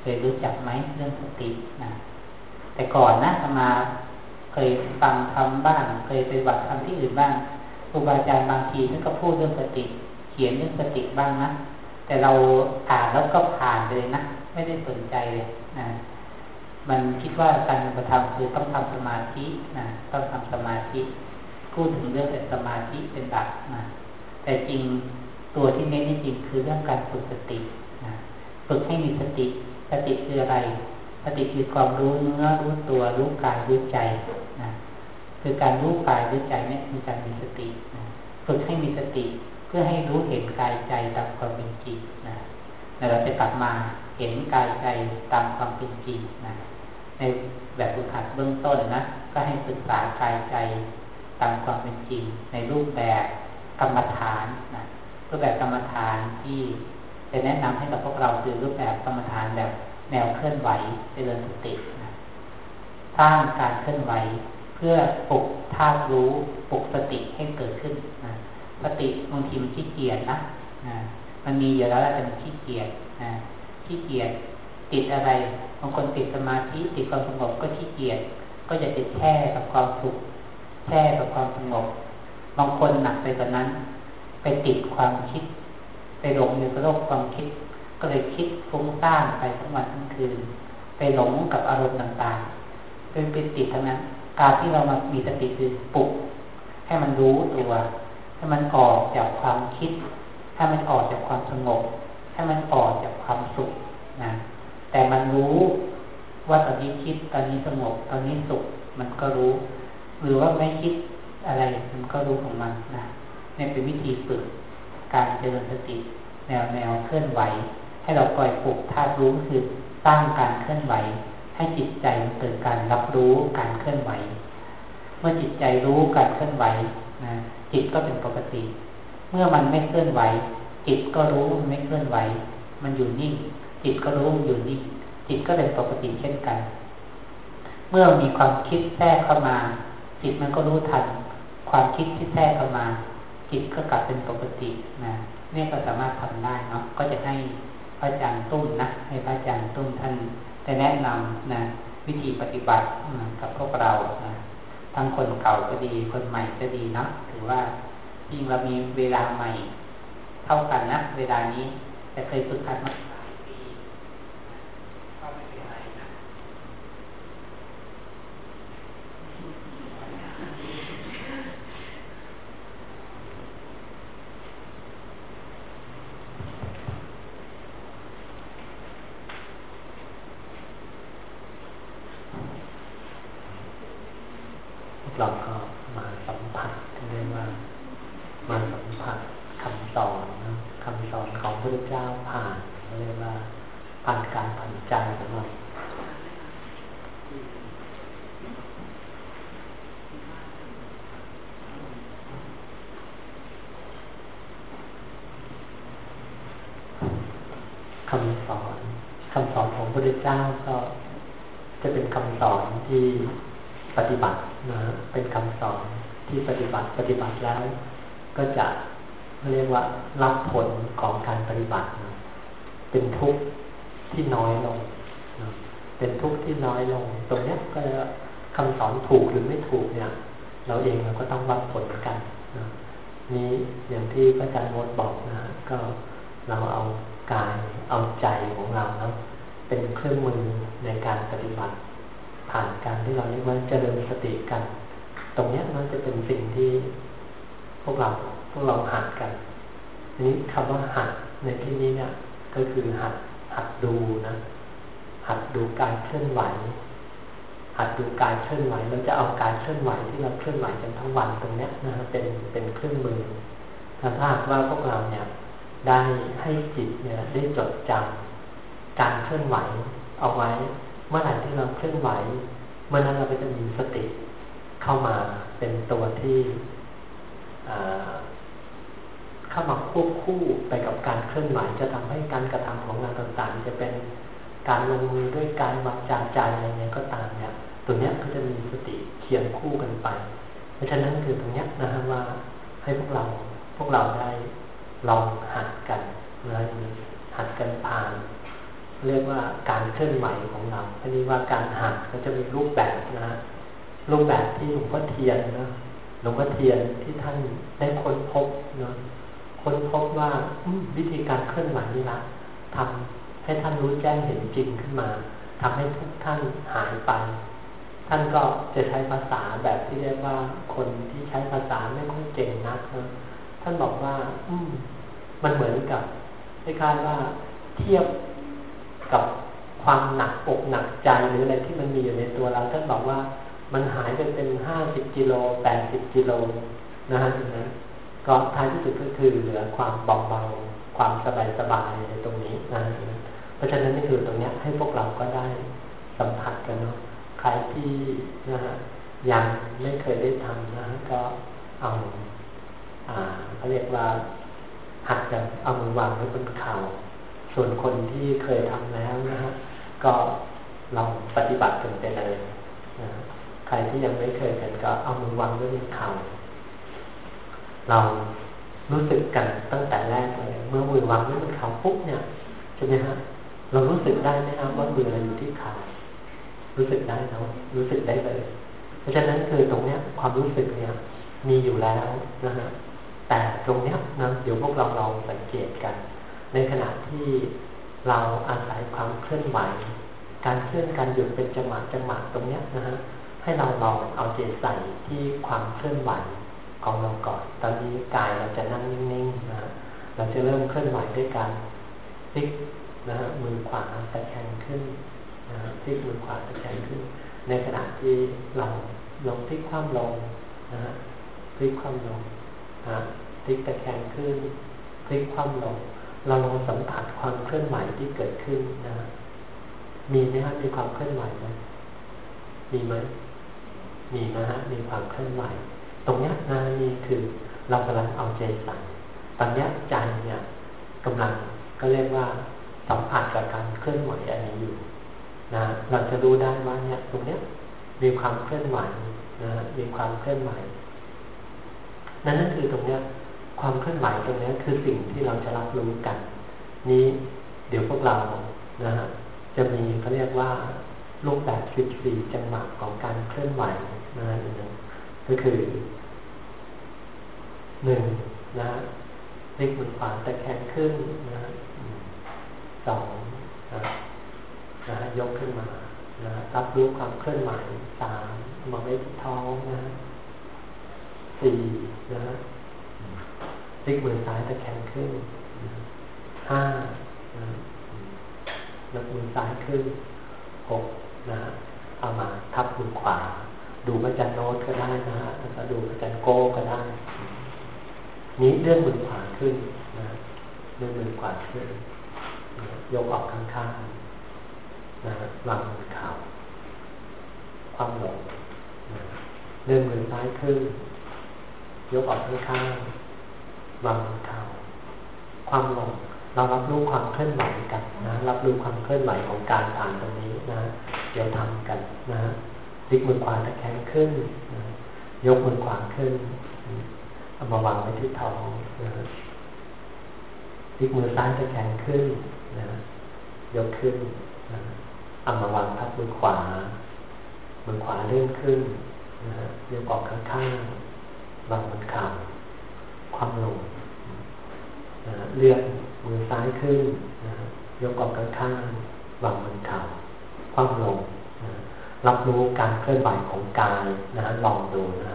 เคยรู้จักไหมเรื่องสตินะแต่ก่อนนะมาเคยฟังทำบ้าง เคยไปบัติทำที่อื่นบ้างครูบาอาจารย์บางทีท่านก็พูดเรื่องสติ ขียนเรื่องสติบ้างนะ แต่เราอ่านแล้วก็ผ่านเลยนะ ไม่ได้สนใจเลยนะมันคิดว่าการกระทำคือต้องทำสมาธินะต้องทำสมาธิพูดถึงเรื่องแต่สมาธิเป็นหลักนะแต่จริงตัวที่เน้นจริงคือเรื่องการฝึกสตินะฝึกให้มีสติ สติคืออะไร สติคือความรู้เนื้อรู้ตัวรู้กายรู้ใจนะคือการรู้กายรู้ใจเนี่ยคือการมีสตินะฝึกให้มีสติ พื่อให้รู้เห็นกายใจตามความเป็นจริงนะเราจะกลับมาเห็นกายใจตามความเป็นจริงนะในแบบฝึกหัดเบื้องต้นนะ ก็ให้ศึกษากายใจตามความเป็นจริง ในรูปแบบกรรมฐานนะรูปแบบกรรมฐานที่จะแนะนำให้กับพวกเราคือรูปแบบกรรมฐานแบบแนวเคลื่อนไหวเจริญสตินะสร้างการเคลื่อนไหวเพื่อปลุกธาตุรู้ปลุกสติให้เกิดขึ้นนะ สติบางทีมันขี้เกียจนะมันมีอยู่แล้วแต่มันขี้เกียจขี้เกียจติดอะไรบางคนติดสมาธิติดความสงบก็ขี้เกียจก็จะติดแช่กับความสุขแช่กับความสงบบางคนหนักไปกว่านั้น ไปติดความคิด ไปหลงอยู่กับโลกความคิด ก็เลยคิดฟุ้งซ่านไปทั้งวันทั้งคืน ไปหลงกับอารมณ์ต่างๆเป็นเป็นติดทั้งนั้น การที่เรามามีสติคือปลุกให้มันรู้ตัว ให้มันออกจากความคิดให้มันออกจากความสงบให้มันออกจากความสุขนะแต่มันรู้ว่าตอนนี้คิดตอนนี้สงบตอนนี้สุขมันก็รู้ หรือว่าไม่คิดอะไรมันก็รู้ของมันนะนี่เป็นวิธีฝึกการเจริญสติ แนวแนวเคลื่อนไหว ให้เราปล่อยปลุกธาตุรู้คือสร้างการเคลื่อนไหว ให้จิตใจเกิดการรับรู้การเคลื่อนไหว เมื่อจิตใจรู้การเคลื่อนไหวนะ จิตก็เป็นปกติ เมื่อมันไม่เคลื่อนไหว จิตก็รู้มันไม่เคลื่อนไหว มันอยู่นิ่ง จิตก็รู้อยู่นิ่ง จิตก็เป็นปกติเช่นกัน เมื่อมีความคิดแทรกเข้ามา จิตมันก็รู้ทัน ความคิดที่แทรกเข้ามา จิตก็กลับเป็นปกตินะนี่ก็สามารถทำได้เนาะก็จะให้พระอาจารย์ตุ้มนะให้พระอาจารย์ตุ้มท่านได้แนะนำนะวิธีปฏิบัติกับพวกเรานะ ทั้งคนเก่าก็ดี คนใหม่ก็ดีนะถือว่ายิ่งเรามีเวลาใหม่ เท่ากันนะเวลานี้แต่เคยฝึกหัดมาก็มาสัมผัสเรียกว่ามาสัมผัสคำสอนนะคำสอนของพระเจ้าผ่านเรียกว่าผ่านการผ่านใจของเราคำสอนคำสอนของพระพุทธเจ้าก็จะเป็นคำสอนที่ปฏิบัตินะเป็นคำสอนที่ปฏิบัติปฏิบัติแล้ว ก็จะเรียกว่ารับผลของการปฏิบัตินะเป็นทุกข์ที่น้อยลงนะเป็นทุกข์ที่น้อยลง ตรงนี้ก็คำสอนถูกหรือไม่ถูกเนี่ย เราเองเราก็ต้องรับผลกันนะนี้อย่างที่พระอาจารย์มดบอกนะก็เราเอา กายเอาใจของเราเนาะเป็นเครื่องมือในการปฏิบัติ ผ่านการที่เราเรียกว่าเจริญสติกัน ตรงนี้มันจะเป็นสิ่งที่พวกเราพวกเราหัดกันนี้คำว่าหัดในที่นี้เนี่ย ก็คือหัดหัดดูนะ หัดดูการเคลื่อนไหว หัดดูการเคลื่อนไหวเราจะเอาการเคลื่อนไหวที่เราเคลื่อนไหวกันทั้งวันตรงนี้นะเป็นเป็นเครื่องมือถ้าหากว่าพวกเราเนี่ย ได้ให้จิตเนี่ยได้จดจำการเคลื่อนไหวเอาไว้ เมื่อไหร่ที่เราเคลื่อนไหว เมื่อนั้นเราก็จะมีสติเข้ามาเป็นตัวที่เข้ามาควบคู่ไปกับการเคลื่อนไหวจะทำให้การกระทำของงานต่างๆ จะเป็นการลงมือด้วยการวางจาใจอะไรเงี้ยก็ตามเนี่ยตัวเนี้ยก็จะมีสติเขียนคู่กันไป เพราะฉะนั้นคือตรงเนี้ยนะฮะว่าให้พวกเราพวกเราได้ ลองหัดกันนะหัดกันผ่าน เรียกว่าการเคลื่อนไหวของเราอันนี้ว่าการหักก็จะมีรูปแบบนะรูปแบบที่หลวงพ่อเทียนนะหลวงพ่อเทียนที่ท่านได้ค้นพบเนาะค้นพบว่าวิธีการเคลื่อนไหวนี่ละทำให้ท่านรู้แจ้งเห็นจริงขึ้นมาทำให้ทุกท่านหายไป ท่านก็จะใช้ภาษาแบบที่เรียกว่าคนที่ใช้ภาษาไม่ค่อยเก่งนักนะ ท่านบอกว่า อืมมันเหมือนกับคล้ายๆว่าเทียบกับความหนักอกหนักใจหรืออะไรที่มันมีอยู่ในตัวเราท่านบอกว่ามันหายไปเป็นห้าสิบกิโลแปดสิบกิโลนะฮะอย่างนั้นก็ท้ายที่สุดก็คือเหลือความเบาเบาความสบายสบายในตรงนี้นะเพราะฉะนั้นนี่คือตรงนี้ให้พวกเราก็ได้สัมผัสกันเนาะใครที่นะฮะยังไม่เคยได้ทำนะก็เอาอ่า เขาเรียกว่าหัดกันเอามือวางไว้บนเข่าส่วนคนที่เคยทำแล้วนะฮะก็ลองปฏิบัติกันไปเลยนะใครที่ยังไม่เคยกันก็เอามือวางไว้บนเข่าเรารู้สึกกันตั้งแต่แรกเลยเมื่อมือวางไว้บนเข่าปุ๊บเนี่ยใช่ไหมฮะเรารู้สึกได้ไหมครับว่ามือเราอยู่ที่เข่ารู้สึกได้เนาะรู้สึกได้เลย เพราะฉะนั้นคือตรงเนี้ยความรู้สึกเนี่ยมีอยู่แล้วนะฮะ แต่ตรงเนี้ยนะเดี๋ยวพวกเราลองสังเกตกัน ในขณะที่เราอาศัยความเคลื่อนไหว การเคลื่อนการหยุดเป็นจังหวะจังหวะตรงเนี้ยนะฮะให้เราลองเอาใจใส่ที่ความเคลื่อนไหวของเราก่อน ตอนนี้กายเราจะนั่งนิ่งๆนะเราจะเริ่มเคลื่อนไหวด้วยการพลิกนะฮะมือขวาตะแคงขึ้นนะฮะพลิกมือขวาตะแคงขึ้น ในขณะที่เราลงพลิกคว่ำลงนะฮะพลิกคว่ำลงนะ พลิกตะแคงขึ้นพลิกคว่ำลงเราลองสัมผัสความเคลื่อนไหวที่เกิดขึ้นนะมีไหมฮะมีความเคลื่อนไหวไหมมีไหมมีนะฮะมีความเคลื่อนไหว ตรงนี้นะนี่คือเรากำลังเอาใจใส่ตอนนี้ใจเนี่ยกำลังก็เรียกว่าสัมผัสกับการเคลื่อนไหวอันนี้อยู่นะเราจะรู้ได้ว่าเนี่ยตรงเนี้ยมีความเคลื่อนไหวนะมีความเคลื่อนไหว นั่นนั่นคือตรงเนี้ยความเคลื่อนไหวตรงนี้คือสิ่งที่เราจะรับรู้กัน นี้เดี๋ยวพวกเรานะฮะจะมีเขาเรียกว่ารูปแบบสิบสี่จังหวะของการเคลื่อนไหวนะฮะก็คือหนึ่งนะฮะพลิกมือขวาตะแคงขึ้นนะฮะสองนะนะฮะยกขึ้นมานะรับรู้ความเคลื่อนไหวสามมาไว้ที่ท้องนะ สี่นะพลิกมือซ้ายตะแคงขึ้นห้านะยกมือซ้ายขึ้นหกนะเอามาทับมือขวา ดูพระจันทร์โน้ตก็ได้นะฮะแล้วก็ดูพระจันทร์โก้ก็ได้ นี้เลื่อนมือขวาขึ้นนะเลื่อนมือขวาขึ้นยกออกข้างๆนะวางมือเข่าความหลงเลื่อนมือซ้ายขึ้น ยกออกข้างๆวางมือเข่าความหลงเรารับรู้ความเคลื่อนไหวกันนะรับรู้ความเคลื่อนไหวของการผ่านตรงนี้นะเดี๋ยวทำกันนะพลิกมือขวาตะแคงขึ้นนะยกมือขวาขึ้นเอามาวางไว้ที่ท้องนะพลิกมือซ้ายตะแคงขึ้นนะยกขึ้นนะเอามาวางทับมือขวามือขวาเลื่อนขึ้นนะยกออกข้างๆ วางบนขาความลงนะเลื่อนมือซ้ายขึ้นนะยกออกข้างๆวางบนเข่าคว่ำลงนะรับรู้การเคลื่อนไหวของกายนะลองดูนะ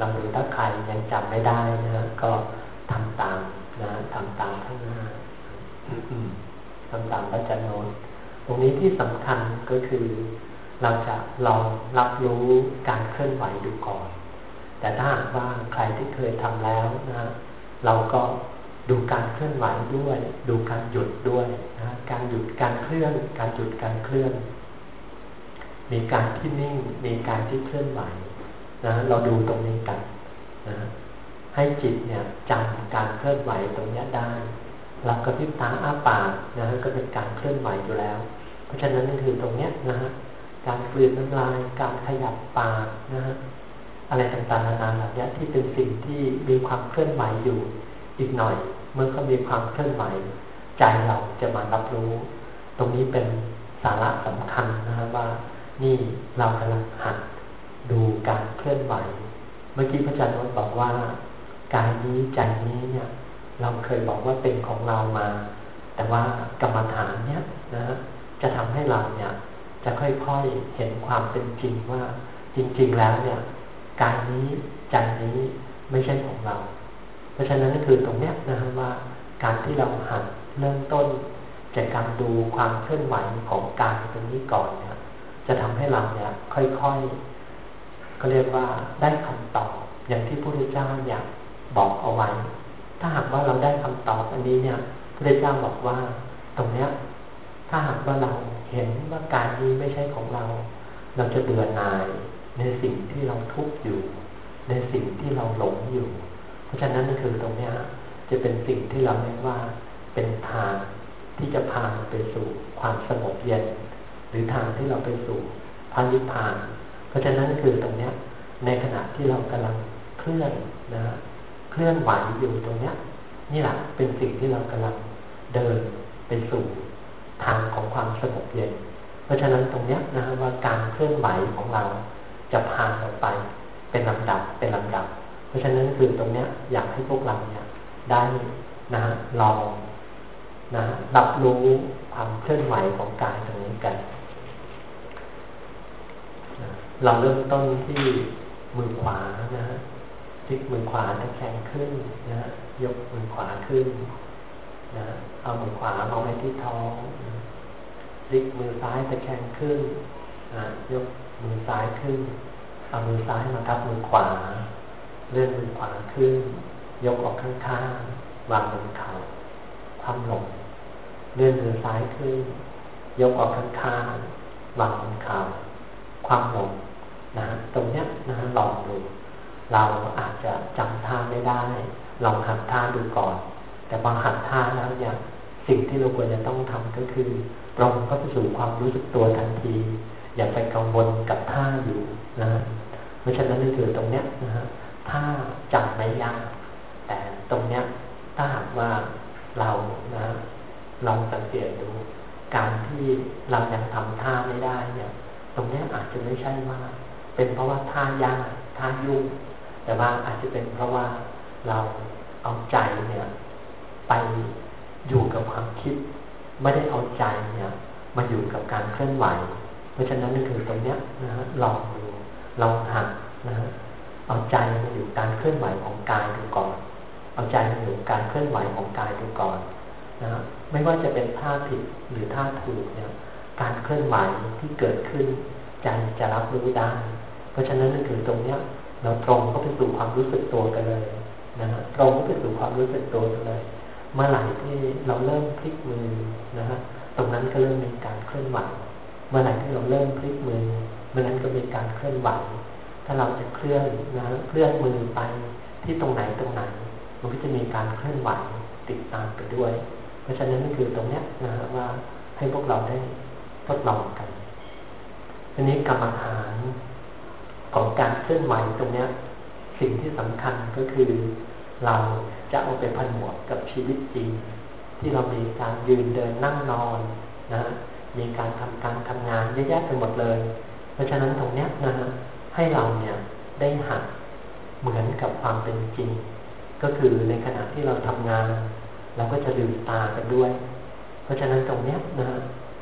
ลองดูถ้าใครยังจำไม่ได้นะก็ทำตามนะทำตามข้างหน้าทำตามพระจันโนนตรงนี้ที่สำคัญก็คือ เราจะลองรับรู้การเคลื่อนไหวดูก่อน แต่ถ้าหากว่าใครที่เคยทำแล้วนะเราก็ดูการเคลื่อนไหวด้วย ดูการหยุดด้วยนะการหยุดการเคลื่อน การหยุดการเคลื่อน มีการที่นิ่ง มีการที่เคลื่อนไหวนะเราดูตรงนี้กันนะให้จิตเนี่ยจำการเคลื่อนไหวตรงนี้ได้หลับกระพริบตาอ้าปากนะก็เป็นการเคลื่อนไหวอยู่แล้ว เพราะฉะนั้นนั่นคือตรงเนี้ยนะฮะการกลืนน้ำลาย การขยับปากนะฮะ อะไรต่างๆนานาเหล่านี้ที่เป็นสิ่งที่มีความเคลื่อนไหวอยู่อีกหน่อย เมื่อเขามีความเคลื่อนไหว ใจเราจะมารับรู้ ตรงนี้เป็นสาระสำคัญนะครับว่า นี่เรากำลังหัดดูการเคลื่อนไหว เมื่อกี้พระอาจารย์นนท์บอกว่ากายนี้ใจนี้เนี่ย เราเคยบอกว่าเป็นของเรามา แต่ว่ากรรมฐานเนี่ยนะจะทำให้เราเนี่ย จะค่อยๆเห็นความเป็นจริงว่าจริง ๆ แล้วเนี่ย กายนี้ใจนี้ไม่ใช่ของเรา เพราะฉะนั้นก็คือตรงเนี้ยนะฮะว่าการที่เราหัดเริ่มต้นจากการดูความเคลื่อนไหวของกายตรงนี้ก่อนเนี่ยจะทำให้เราเนี่ยค่อยๆก็เรียกว่าได้คำตอบอย่างที่พระพุทธเจ้าอยากบอกเอาไว้ ถ้าหากว่าเราได้คำตอบอันนี้เนี่ยพระเจ้าบอกว่าตรงเนี้ยถ้าหากว่าเราเห็นว่าการนี้ไม่ใช่ของเรา เราจะเบื่อหน่าย ในสิ่งที่เราทุกข์อยู่ ในสิ่งที่เราหลงอยู่ เพราะฉะนั้นคือตรงเนี้ยจะเป็นสิ่งที่เราเรียกว่าเป็นทางที่จะพาไปสู่ความสงบเย็น หรือทางที่เราไปสู่พระนิพพาน เพราะฉะนั้นคือตรงเนี้ยในขณะที่เรากำลังเคลื่อนนะเคลื่อนไหวอยู่ตรงเนี้ยนี่แหละเป็นสิ่งที่เรากำลังเดินไปสู่ทางของความสงบเย็น เพราะฉะนั้นตรงเนี้ยนะว่าการเคลื่อนไหวของเรา จะพาเราไปเป็นลำดับเป็นลำดับ เพราะฉะนั้นคือตรงเนี้ยอยากให้พวกเราเนี่ยได้นะลองนะรับรู้ความเคลื่อนไหวของกายตรงนี้กันเราเริ่มต้นที่มือขวานะฮะพลิกมือขวาตะแคงขึ้นนะยกมือขวาขึ้นนะเอามือขวามองไปที่ท้องพลิกมือซ้ายตะแคงขึ้น ยกมือซ้ายขึ้นเอามือซ้ายมาทับมือขวา เลื่อนมือขวาขึ้น ยกออกข้างๆวางบนเข่าคว่ำลงเลื่อนมือซ้ายขึ้น ยกออกข้างๆวางบนเข่าคว่ำลงนะตรงเนี้ยนะลองดู เราอาจจะจำท่าไม่ได้ ลองหัดท่าดูก่อน แต่พอหัดท่าแล้วเนี่ยสิ่งที่เราควรจะต้องทำก็คือตรงเข้าไปสู่ความรู้สึกตัวทันที อย่าไปกังวลกับท่าอยู่นะเพราะฉะนั้นนี่คือตรงเนี้ยนะฮะถ้าจำไม่ยากแต่ตรงเนี้ยถ้าหากว่าเรานะลองสังเกตดู การที่เรายังทำท่าไม่ได้เนี่ย ตรงนี้อาจจะไม่ใช่ว่า เป็นเพราะว่าท่ายากท่ายุ่ง แต่ว่าอาจจะเป็นเพราะว่าเราเอาใจเนี่ย ไปอยู่กับความคิด ไม่ได้เอาใจเนี่ยมาอยู่กับการเคลื่อนไหว ราะฉะนั้นนี่คือตรงเนี้ยนะฮะลองดูลองหัดนะฮะเอาใจมาอยู่การเคลื่อนไหวของกายดูก่อน เอาใจมาอยู่การเคลื่อนไหวของกายดูก่อนนะไม่ว่าจะเป็นท่าผิดหรือท่าถูกเนี่ย การเคลื่อนไหวที่เกิดขึ้นใจจะรับรู้ได้ เพราะฉะนั้นนั่คือตรงเนี้ยเราตรงเข้าไปสู่ความรู้สึกตัวกันเลยนะฮะตรงเข้าไปสู่ความรู้สึกตัวกันเลย เมื่อไหร่ที่เราเริ่มพลิกมือนะฮะตรงนั้นก็เริ่มมีการเคลื่อนไหว เมื่อไหร่ที่เราเริ่มพลิกมือเมื่อนั้นก็มีการเคลื่อนไหว ถ้าเราจะเคลื่อนนะเคลื่อนมือไปที่ตรงไหนตรงไหน มันก็จะมีการเคลื่อนไหวติดตามไปด้วย เพราะฉะนั้นนั่คือตรงเนี้ยนะว่าให้พวกเราได้ทดลองกันทีนี้กรรมฐานของการเคลื่อนไหวตรงเนี้ย สิ่งที่สำคัญก็คือ เราจะเอาไปผนวกกับชีวิตจริง ที่เรามีการยืนเดินนั่งนอนนะ มีการทำการทำงานเยอะแยะไปหมดเลย เพราะฉะนั้นตรงเนี้ยนะฮะให้เราเนี่ยได้หัดเหมือนกับความเป็นจริง ก็คือในขณะที่เราทำงานเราก็จะลืมตากันด้วย เพราะฉะนั้นตรงเนี้ยนะ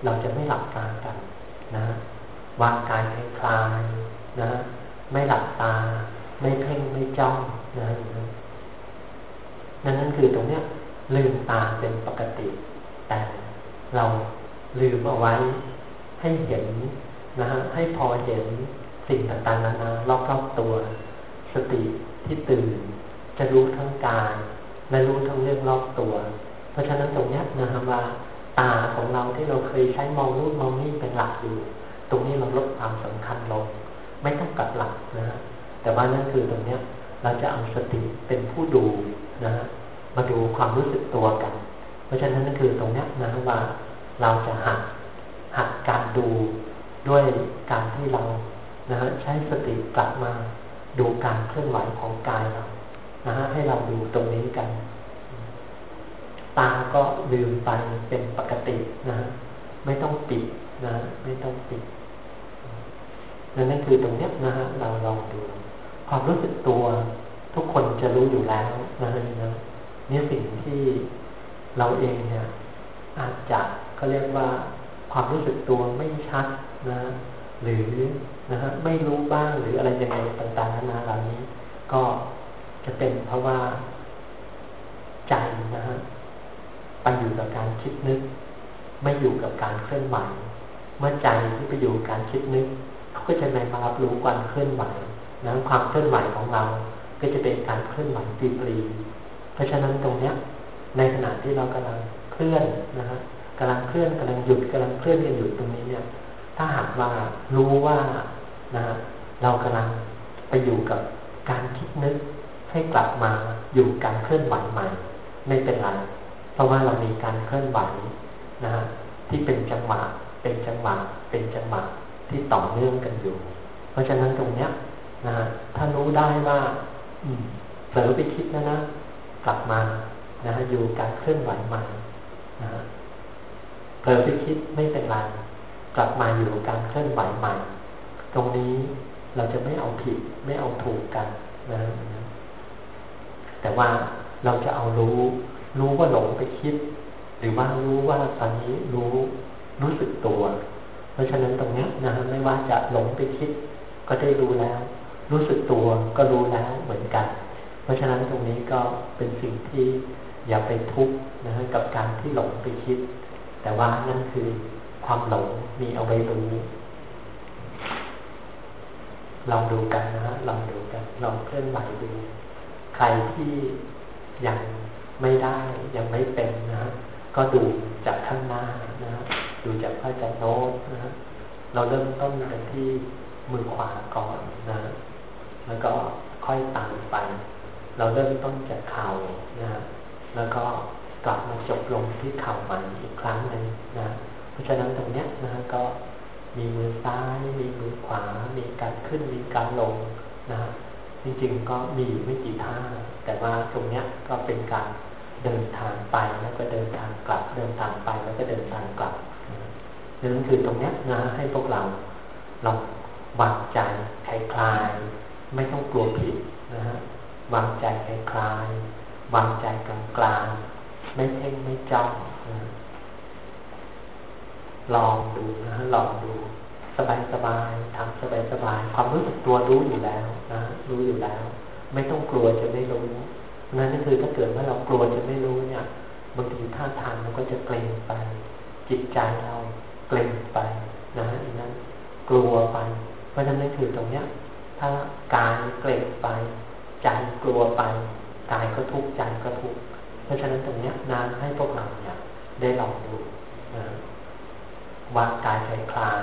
เราจะไม่หลับตากันนะวางกายคลายนะไม่หลับตา ไม่เพ่งไม่จ้องนะนั่นนั่นคือตรงเนี้ยลืมตาเป็นปกติ แต่เรา ลืมเอาไว้ให้เห็นนะฮะให้พอเห็นสิ่งต่างๆนานารอบๆตัว สติที่ตื่น จะรู้ทั้งกายและรู้ทั้งเรื่องรอบตัว เพราะฉะนั้นตรงนี้นะฮะว่าตาของเราที่เราเคยใช้มองรูปมองนี่เป็นหลักอยู่ ตรงนี้เราลดความสำคัญลง ไม่ต้องกัดหลักนะฮะแต่ว่านั่นคือตรงเนี้ยเราจะเอาสติเป็นผู้ดูนะฮะมาดูความรู้สึกตัวกัน เพราะฉะนั้นนั่นคือตรงเนี้ยนะว่า เราจะหัดหัดการดูด้วยการที่เรานะฮะใช้สติกลับมาดูการเคลื่อนไหวของกายเรานะฮะให้เราดูตรงนี้กัน ตาก็ลืมไปเป็นปกตินะฮะไม่ต้องปิดนะไม่ต้องปิดนั่นนั่นคือตรงเนี้ยนะฮะเราลองดูความรู้สึกตัวทุกคนจะรู้อยู่แล้วนะฮะนะนี่สิ่งที่เราเองเนี่ยอาจจะ เขาเรียกว่าความรู้สึกตัวไม่ชัดนะ หรือนะฮะไม่รู้บ้างหรืออะไรยังไงต่างๆนานาเหล่านี้ ก็จะเป็นเพราะว่าใจนะฮะไปอยู่กับการคิดนึก ไม่อยู่กับการเคลื่อนไหวเมื่อใจที่ไปอยู่การคิดนึกเขาก็จะไม่มารับรู้การเคลื่อนไหวนะความเคลื่อนไหวของเรา ก็จะเป็นการเคลื่อนไหวปรีเพราะฉะนั้นตรงเนี้ย ในขณะที่เรากำลังเคลื่อนนะฮะ กำลังเคลื่อนกำลังหยุดกำลังเคลื่อนกันอยู่ตรงนี้เนี่ย ถ้าหากว่ารู้ว่านะเรากำลังไปอยู่กับการคิดนึกให้กลับมาอยู่การเคลื่อนไหวใหม่ ไม่เป็นไรเพราะว่าเรามีการเคลื่อนไหวนะฮะที่เป็นจังหวะเป็นจังหวะเป็นจังหวะที่ต่อเนื่องกันอยู่ เพราะฉะนั้นตรงเนี้ยนะฮะถ้ารู้ได้ว่าอืมเผลอไปคิดนะนะกลับมานะฮะอยู่การเคลื่อนไหวใหม่นะฮะ เผลอไปคิดไม่เป็นไรกลับมาอยู่การเคลื่อนไหวใหม่ ตรงนี้เราจะไม่เอาผิดไม่เอาถูกกันนะ แต่ว่าเราจะเอารู้ รู้ว่าหลงไปคิด หรือว่ารู้ว่าตอนนี้รู้รู้สึกตัว เพราะฉะนั้นตรงนี้นะไม่ว่าจะหลงไปคิด ก็ได้รู้แล้ว รู้สึกตัวก็รู้แล้วเหมือนกัน เพราะฉะนั้นตรงนี้ก็เป็นสิ่งที่อย่าไปทุกข์นะกับการที่หลงไปคิด แต่ว่านั่นคือความหลงมีเอาไว้รู้ลองดูกันนะฮะลองดูกัน ลองเคลื่อนไหวดู ใครที่ยังไม่ได้ยังไม่เป็นนะ ก็ดูจากข้างหน้านะ ดูจากพระอาจารย์โน้ตนะ เราเริ่มต้นกันที่มือขวาก่อนนะ แล้วก็ค่อยตามไป เราเริ่มต้นจากเข่านะ แล้วก็ กลับมาจบลงที่เข่าใหม่อีกครั้งหนึ่งนะ เพราะฉะนั้นตรงเนี้ยนะก็มีมือซ้าย มีมือขวา มีการขึ้น มีการลงนะจริงๆก็มีไม่กี่ท่า แต่ว่าตรงเนี้ยก็เป็นการเดินทางไปแล้วก็เดินทางกลับ เดินทางไปแล้วก็เดินทางกลับนั่นคือตรงเนี้ยนะให้พวกเราเราวางใจคลายคลาย ไม่ต้องกลัวผิดนะฮะวางใจคลายคลายวางใจกลางกลาง ไม่เพ่งไม่จ้องลองดูนะลองดู สบายสบายทำสบายสบายความรู้สึกตัวรู้อยู่แล้วนะรู้อยู่แล้ว ไม่ต้องกลัวจะไม่รู้นั่นก็คือถ้าเกิดว่าเรากลัวจะไม่รู้เนี่ยบางทีท่าทางเราก็จะเกรงไป จิตใจเราเกรงไปนะฮะนั้นกลัวไป เพราะฉะนั้นคือตรงเนี้ย ถ้ากายเกรงไป ใจกลัวไปกายก็ทุกข์ใจก็ทุกข์ ราะฉะนั้นตรงเนี้ยนานให้พวกเราเนี่ยได้ลองดูนะวางกายใจคลาย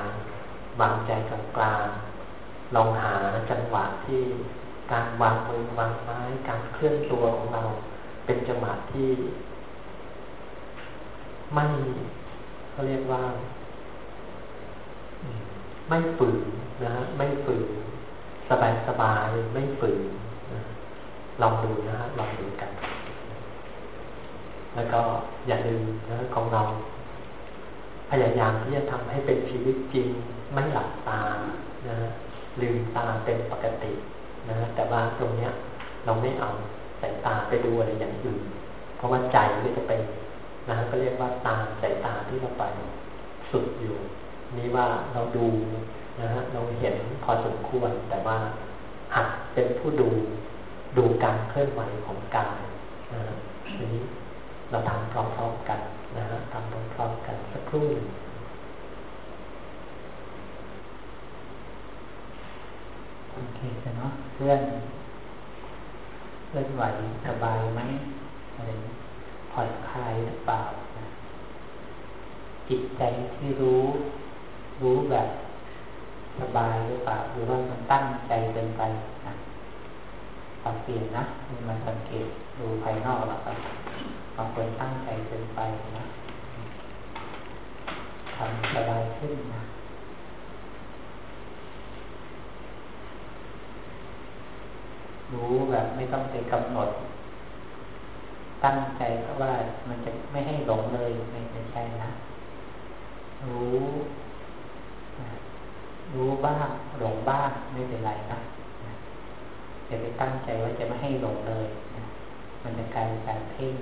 วางใจกลางกลางลองหาจังหวะที่การวางมือวางไม้ การเคลื่อนตัวของเรา เป็นจังหวะที่ ไม่เขาเรียกว่า ไม่ฝืนนะฮะไม่ฝืนสบายสบายไม่ฝืนนะลองดูนะฮะลองดูกัน แล้วก็อย่าลืมนะของเรา พยายามที่จะทำให้เป็นชีวิตจริง ไม่หลับตานะลืมตาเป็นปกตินะแต่ว่าตรงเนี้ย เราไม่เอาสายตาไปดูอะไรอย่างอื่น เพราะว่าใจก็จะเป็นนะก็เรียกว่าตาสายตาที่เราไปสุดอยู่ นี่ว่าเราดูนะฮะเราเห็นพอสมควร แต่ว่าหัดเป็นผู้ดูดูการเคลื่อนไหวของกายนะทีนี้ เราทำพร้อมๆกันนะฮะทำพร้อมๆกันสักครู่โอเคเนาะเพื่อนเพื่อนไหวสบายไหมอะไรผ่อนคลายหรือเปล่าจิตใจที่รู้รู้แบบสบายหรือเปล่าหรือว่ามันตั้งใจเกินไปนะปรับเปลี่ยนนะมันสังเกตดูภายนอกแล้วก็บางคนตั้งใจเกินไปนะทำสบายขึ้นนะรู้แบบไม่ต้องไปกำหนด ตั้งใจก็ว่ามันจะไม่ให้หลงเลยไม่ใช่นะ รู้ รู้บ้างหลงบ้างไม่เป็นไรนะอย่าไปตั้งใจว่าจะไม่ให้หลงเลยนะมันจะกลายเป็นการเพ่ง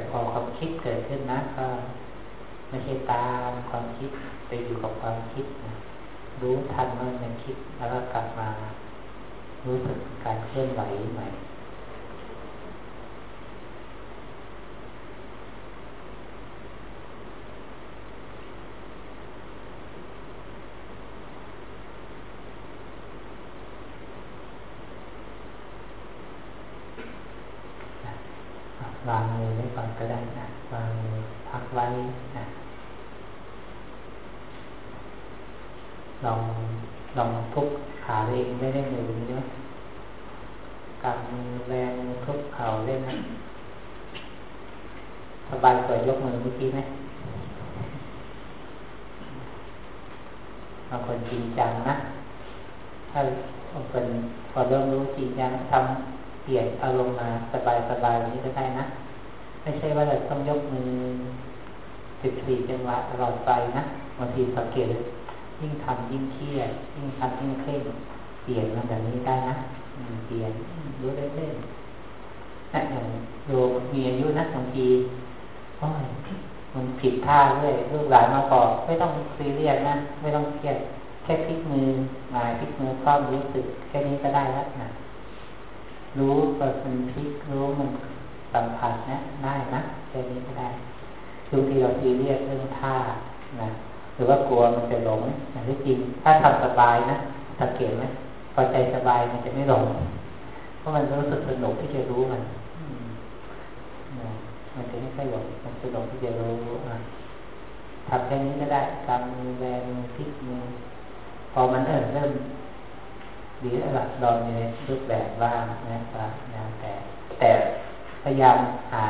แต่พอความคิดเกิดขึ้นนะก็ไม่ใช่ตามความคิดไปอยู่กับความคิดนะรู้ทันว่ามันคิดแล้วก็กลับมา รู้สึกการเคลื่อนไหวใหม่ วางมือไว้ก่อนก็ได้นะวางมือพักไว้นะลองลองทุกขาเองได้ได้มือนี้ไหมกำมือแรงทุกเข่าได้ไหมสบายกว่ายกมือเมื่อกี้ไหมบางคนจริงจังนะ ถ้าบางคนพอเริ่มรู้จริงจังทำเปลี่ยนอารมณ์มาสบายสบายนี้ก็ได้นะ ไม่ใช่ว่าเราต้องยกมือสิบสี่จังหวะตลอดไปนะบางทีสังเกตยิ่งทำยิ่งเครียดยิ่งทำยิ่งเคร่งเปลี่ยนมาแบบนี้ได้นะเปลี่ยนรู้เล่นๆนะอย่างโยมีอายุนะบางทีโอ้ยมันผิดท่าด้วยลูกหลานมาบอกไม่ต้องซีเรียสนะไม่ต้องเครียดแค่พลิกมือมายพลิกมือคว่ำรู้สึกแค่นี้ก็ได้แล้วนะรู้ว่ามันพลิกรู้มัน สัมผัสนะได้นะแค่นี้ก็ได้บางทีเราซีเรียสเรื่องท่านะหรือว่ากลัวมันจะหลงอย่างที่จริง ถ้าทำสบายนะสังเกตไหมพอใจสบายมันจะไม่หลงเพราะมันรู้สึกสนุกที่จะรู้มันมันจะไม่ค่อยหลงมันสนุกที่จะรู้ทำแค่นี้ก็ได้กำมือแรงพลิกมือพอมันเริ่มเริ่มดีแล้วล่ะลองในรูปแบบบ้างนะครับนะแต่แต่ พยายามหา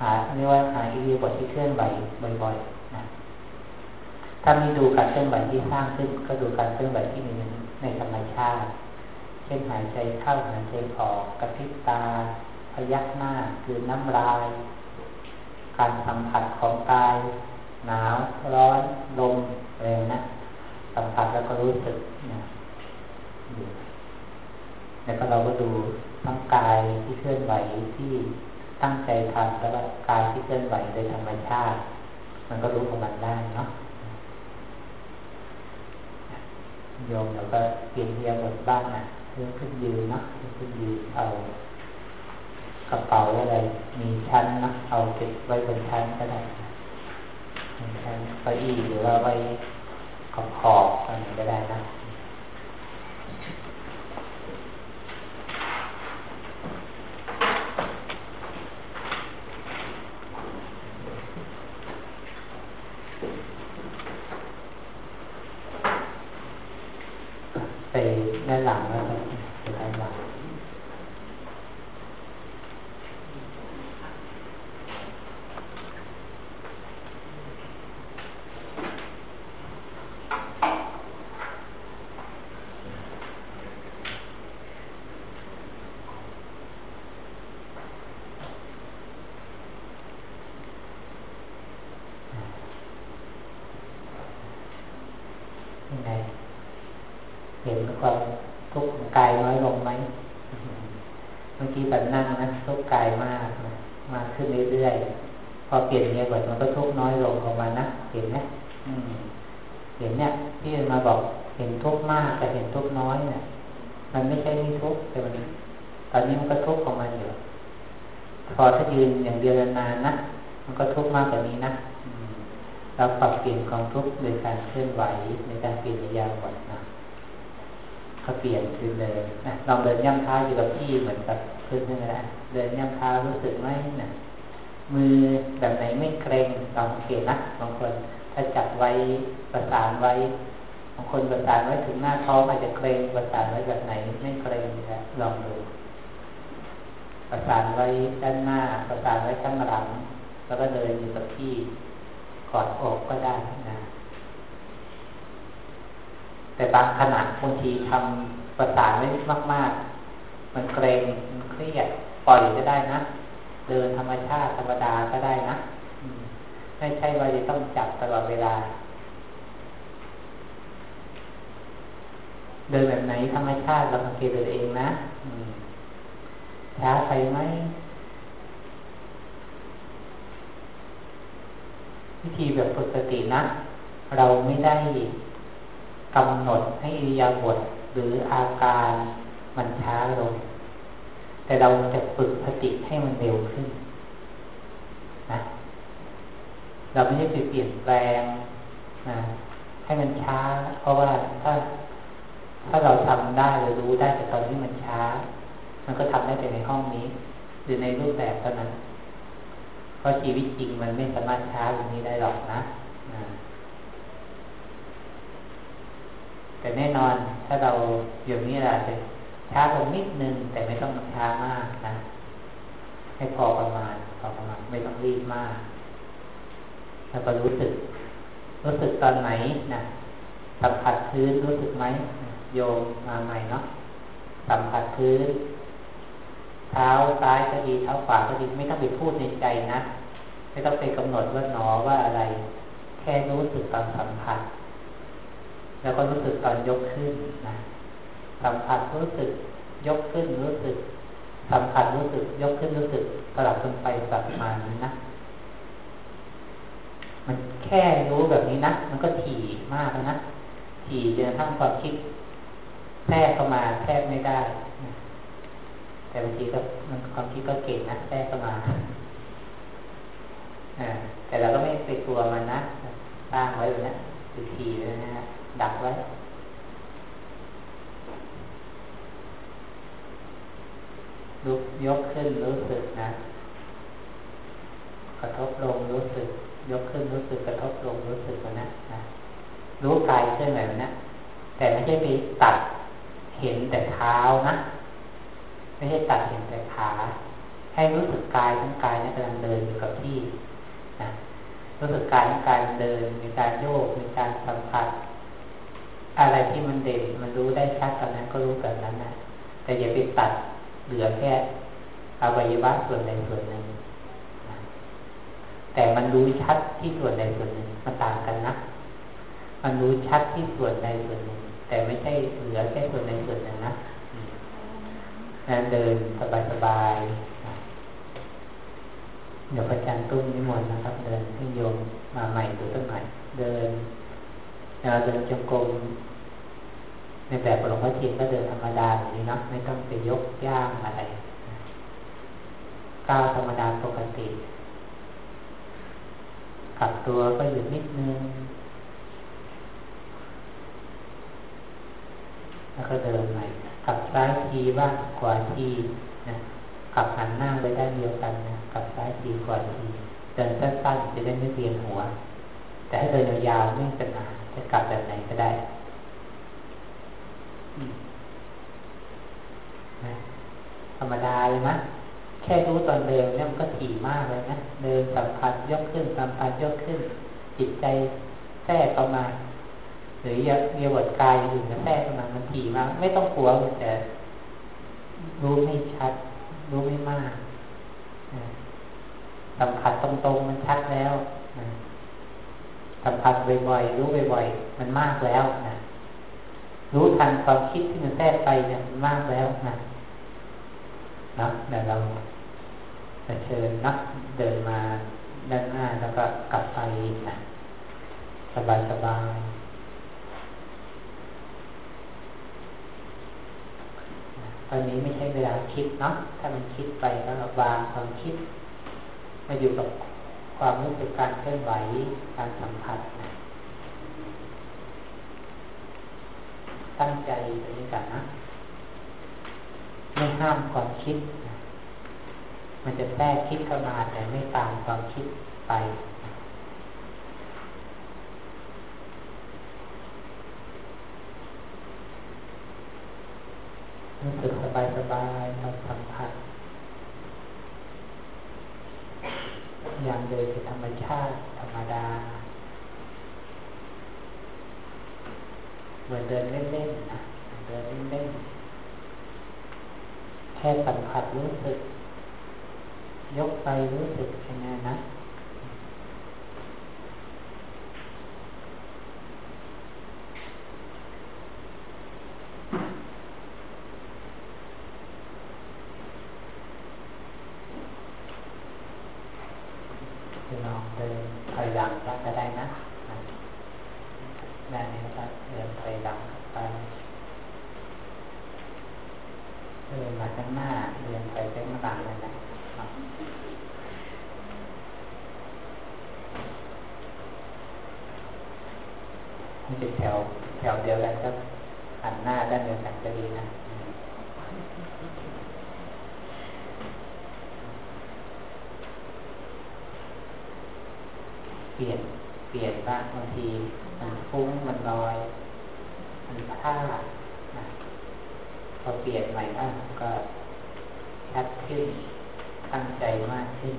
หาเรียกว่าหาอิริยาบถที่เคลื่อนไหวบ่อยๆนะถ้ามีดูการเคลื่อนไหวที่สร้างขึ้น ก็ดูการเคลื่อนไหวที่มีในธรรมชาติ เช่นหายใจเข้าหายใจออกกระพริบตา พยักหน้าคือน้ำลาย การสัมผัสของกาย หนาว ร้อน ลมอะไรนะ สัมผัสแล้วก็รู้สึกนะ แล้วก็เราก็ดูทั้งกายที่เคลื่อนไหวที่ตั้งใจทำแล้วก็กายที่เคลื่อนไหวโดยธรรมชาติ มันก็รู้ของมันได้เนาะโยมแล้วก็เปลี่ยนเรียบทบ้างนะเรื่องขึ้นยืนเนาะขึ้นยืนเอากระเป๋าอะไรมีชั้นนะเอาเก็บไว้บนชั้นก็ได้บนชั้นเก้าอี้หรือว่าไว้ขอบขอบอะไรก็ได้นะไปด้านหลังแล้วครับไปด้านหลังยังไง เห็นความทุกข์ของกายน้อยลงไหมเมื่อกี้แบบนั่งนะทุกข์กายมากนะมากขึ้นเรื่อยๆ พอเปลี่ยนเนี่ยบทมันก็ทุกข์น้อยลงของมันนะ เห็นไหมอืมเห็นเนี่ยที่มาบอกเห็นทุกข์มากแต่เห็นทุกข์น้อยเนี่ย มันไม่ใช่ไม่ทุกข์แต่มันตอนนี้มันก็ทุกข์ของมันอยู่ พอถ้ายืนอย่างเดียวนานนะ มันก็ทุกข์มากกว่านี้นะเราปรับเปลี่ยน ความทุกข์โดยการเคลื่อนไหวในการเปลี่ยนยาบทนะก็เปลี่ยนคือเดินนะลองเดินย่ำเท้าอยู่กับที่เหมือนกับพื้นนี่แหละเดินย่ำเท้ารู้สึกไหมนะมือแบบไหนไม่เกรงลองสังเกตนะบางคนถ้าจับไว้ประสานไว้บางคนประสานไว้ถึงหน้าท้องอาจจะเกรงประสานไว้แบบไหนไม่เกรงนะลองดูประสานไว้ด้านหน้าประสานไว้ข้างหลังแล้วก็เดินอยู่กับที่ อดอกก็ได้นะแต่บางขณะบางทีทำประสานไว้มาก ๆ มันเกรงมันเครียดปล่อยก็ได้นะ เดินธรรมชาติธรรมดาก็ได้นะไม่ใช่ว่าจะต้องจับตลอดเวลา เดินแบบไหนธรรมชาติเราสังเกตตัวเองนะช้าไปไหม วิธีแบบปกตินะ เราไม่ได้กำหนดให้อิริยาบถหรืออาการมันช้าลง แต่เราจะฝึกสติให้มันเร็วขึ้นนะเราไม่ได้ไปเปลี่ยนแปลงนะให้มันช้า เพราะว่าถ้าถ้าเราทำได้เรารู้ได้แต่ตอนที่มันช้า มันก็ทำได้แต่ในห้องนี้ หรือในรูปแบบเท่านั้น ราะชีวิตจริงมันไม่สามารถช้าอย่างนี้ได้หรอกนะแต่แน่นอนถ้าเราอยู่นี่แหละจะช้าลงนิดนึง แต่ไม่ต้องช้ามากนะ ให้พอประมาณพอประมาณไม่ต้องรีบมาก แล้วก็รู้สึก รู้สึกตอนไหนนะสัมผัสพื้นรู้สึกไหมโยมมาใหม่เนาะสัมผัสพื้น เท้าซ้ายก็ดีเท้าขวาก็ดีไม่ต้องไปพูดในใจนะไม่ต้องไปกำหนดว่าหนอว่าอะไร แค่รู้สึกตอนสัมผัส แล้วก็รู้สึกตอนยกขึ้นนะสัมผัสรู้สึกยกขึ้นรู้สึก สัมผัสรู้สึกยกขึ้นรู้สึกสลับกันไปสลับมานี้นะมันแค่รู้แบบนี้นะมันก็ถี่มากแล้วนะถี่จนทั้งความคิดแทรกเข้ามาแทรกไม่ได้ แต่บางทีก็มันความคิดก็เก่งนะแทรกเข้ามาแต่เราก็ไม่ไปกลัวมันนะสร้างไว้แบบนี้คือทีเลยนะฮะดักไว้ลุกยกขึ้นรู้สึกนะ กระทบลงรู้สึก ยกขึ้นรู้สึกกระทบลงรู้สึกนะนะรู้กายเคลื่อนไหวนะแต่ไม่ใช่ไปตัดเห็นแต่เท้านะ ไม่ใช่ตัดเห็นแต่ขา ให้รู้สึกกายทั้งกายนะกำลังเดินอยู่กับที่นะรู้สึกกายทั้งกายเดิน มีการโยก มีการสัมผัส อะไรที่มันเด่นมันรู้ได้ชัดตอนนั้นก็รู้แบบนั้นนะแต่อย่าไปตัดเหลือแค่อวัยวะส่วนใดส่วนหนึ่งแต่มันรู้ชัดที่ส่วนใดส่วนหนึ่งมันต่างกันนะ มันรู้ชัดที่ส่วนใดส่วนหนึ่งแต่ไม่ใช่เหลือแค่ส่วนใดส่วนหนึ่งนะ นั่นเดินสบายๆเดี๋ยวพระอาจารย์ตุ้มนิมนต์นะครับ เดินให้โยมมาใหม่ดูต้นใหม่เดินเราเดินจงกรมในแบบหลวงพ่อทินก็เดินธรรมดาแบบนี้นะไม่ต้องไปยกย่างอะไรก้าวธรรมดาปกติขับตัวก็อยู่นิดนึงแล้วก็เดินใหม่ ขับซ้ายทีบ้างขวาทีนะขับหันหน้าไปด้านเดียวกันนะขับซ้ายทีขวาทีเดินสั้นๆจะได้ไม่เวียนหัว แต่ถ้าเดินยาวๆไม่เป็นปัญหาจะกลับแบบไหนก็ได้ธรรมดาเลยนะแค่รู้ตอนเดินเนี่ยมันก็ถี่มากเลยนะเดินสัมผัสยกขึ้นสัมผัสยกขึ้น จิตใจแทรกเข้ามา หรือเยียวดกายอื่นแทรกมามันถี่มากไม่ต้องกลัวแต่รู้ไม่ชัด รู้ไม่มากสัมผัสตรงๆมันชัดแล้วสัมผัสบ่อยๆรู้บ่อยๆมันมากแล้วนะรู้ทันความคิดที่มันแทรกไปเนี่ยมันมากแล้วนะนะเดี๋ยวเราจะเชิญนักเดินมาด้านหน้าแล้วก็กลับไปนะสบายสบาย ตอนนี้ไม่ใช่เวลาคิดเนาะถ้ามันคิดไปแล้ววางความคิด มาอยู่กับความรู้สึกการเคลื่อนไหวการสัมผัสนะตั้งใจตรงนี้กันนะไม่ห้ามความคิด มันจะแทรกคิดเข้ามาแต่ไม่ตามความคิดไป รู้สึกสบายสบายเราสัมผัส อย่างเดินธรรมชาติธรรมดา เหมือนเดินเล่นๆนะเดินเล่นๆแค่สัมผัสรู้สึก ยกไปรู้สึกแค่นั้นนะลอง เดินถอยหลังก็จะได้นะได้ไหมครับเดินถอยหลังไปเดินมาข้างหน้าเดินไปข้างหลังเลยนแหละมันเป็นแถวแถวเดียวกันก็หันหน้าด้านเดียวกันก็ดีนะ เปลี่ยนเปลี่ยนบ้างบางที มันฟุ้งมันลอย มันพลาดพอเปลี่ยนใหม่บ้างก็ชัดขึ้นตั้งใจมากขึ้น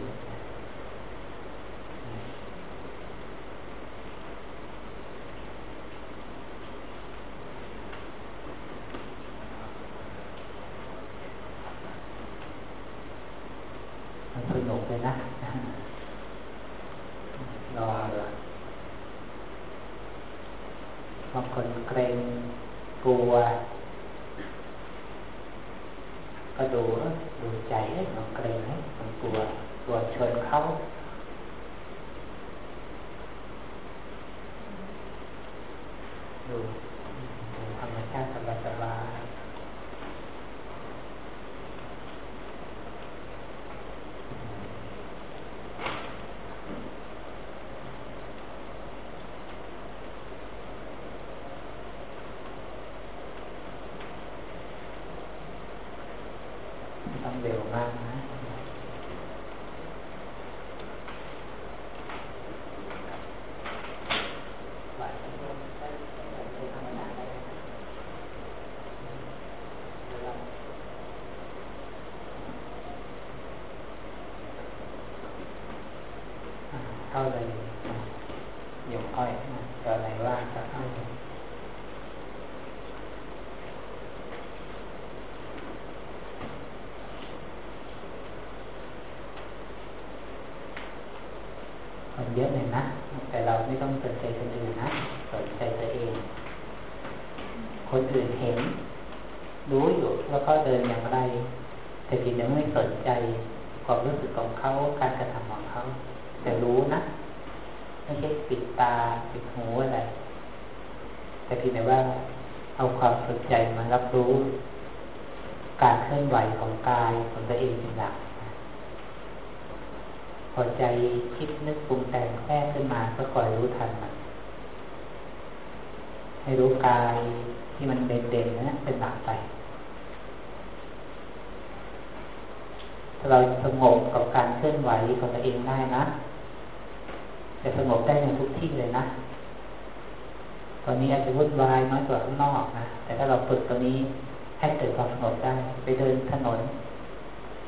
ถนน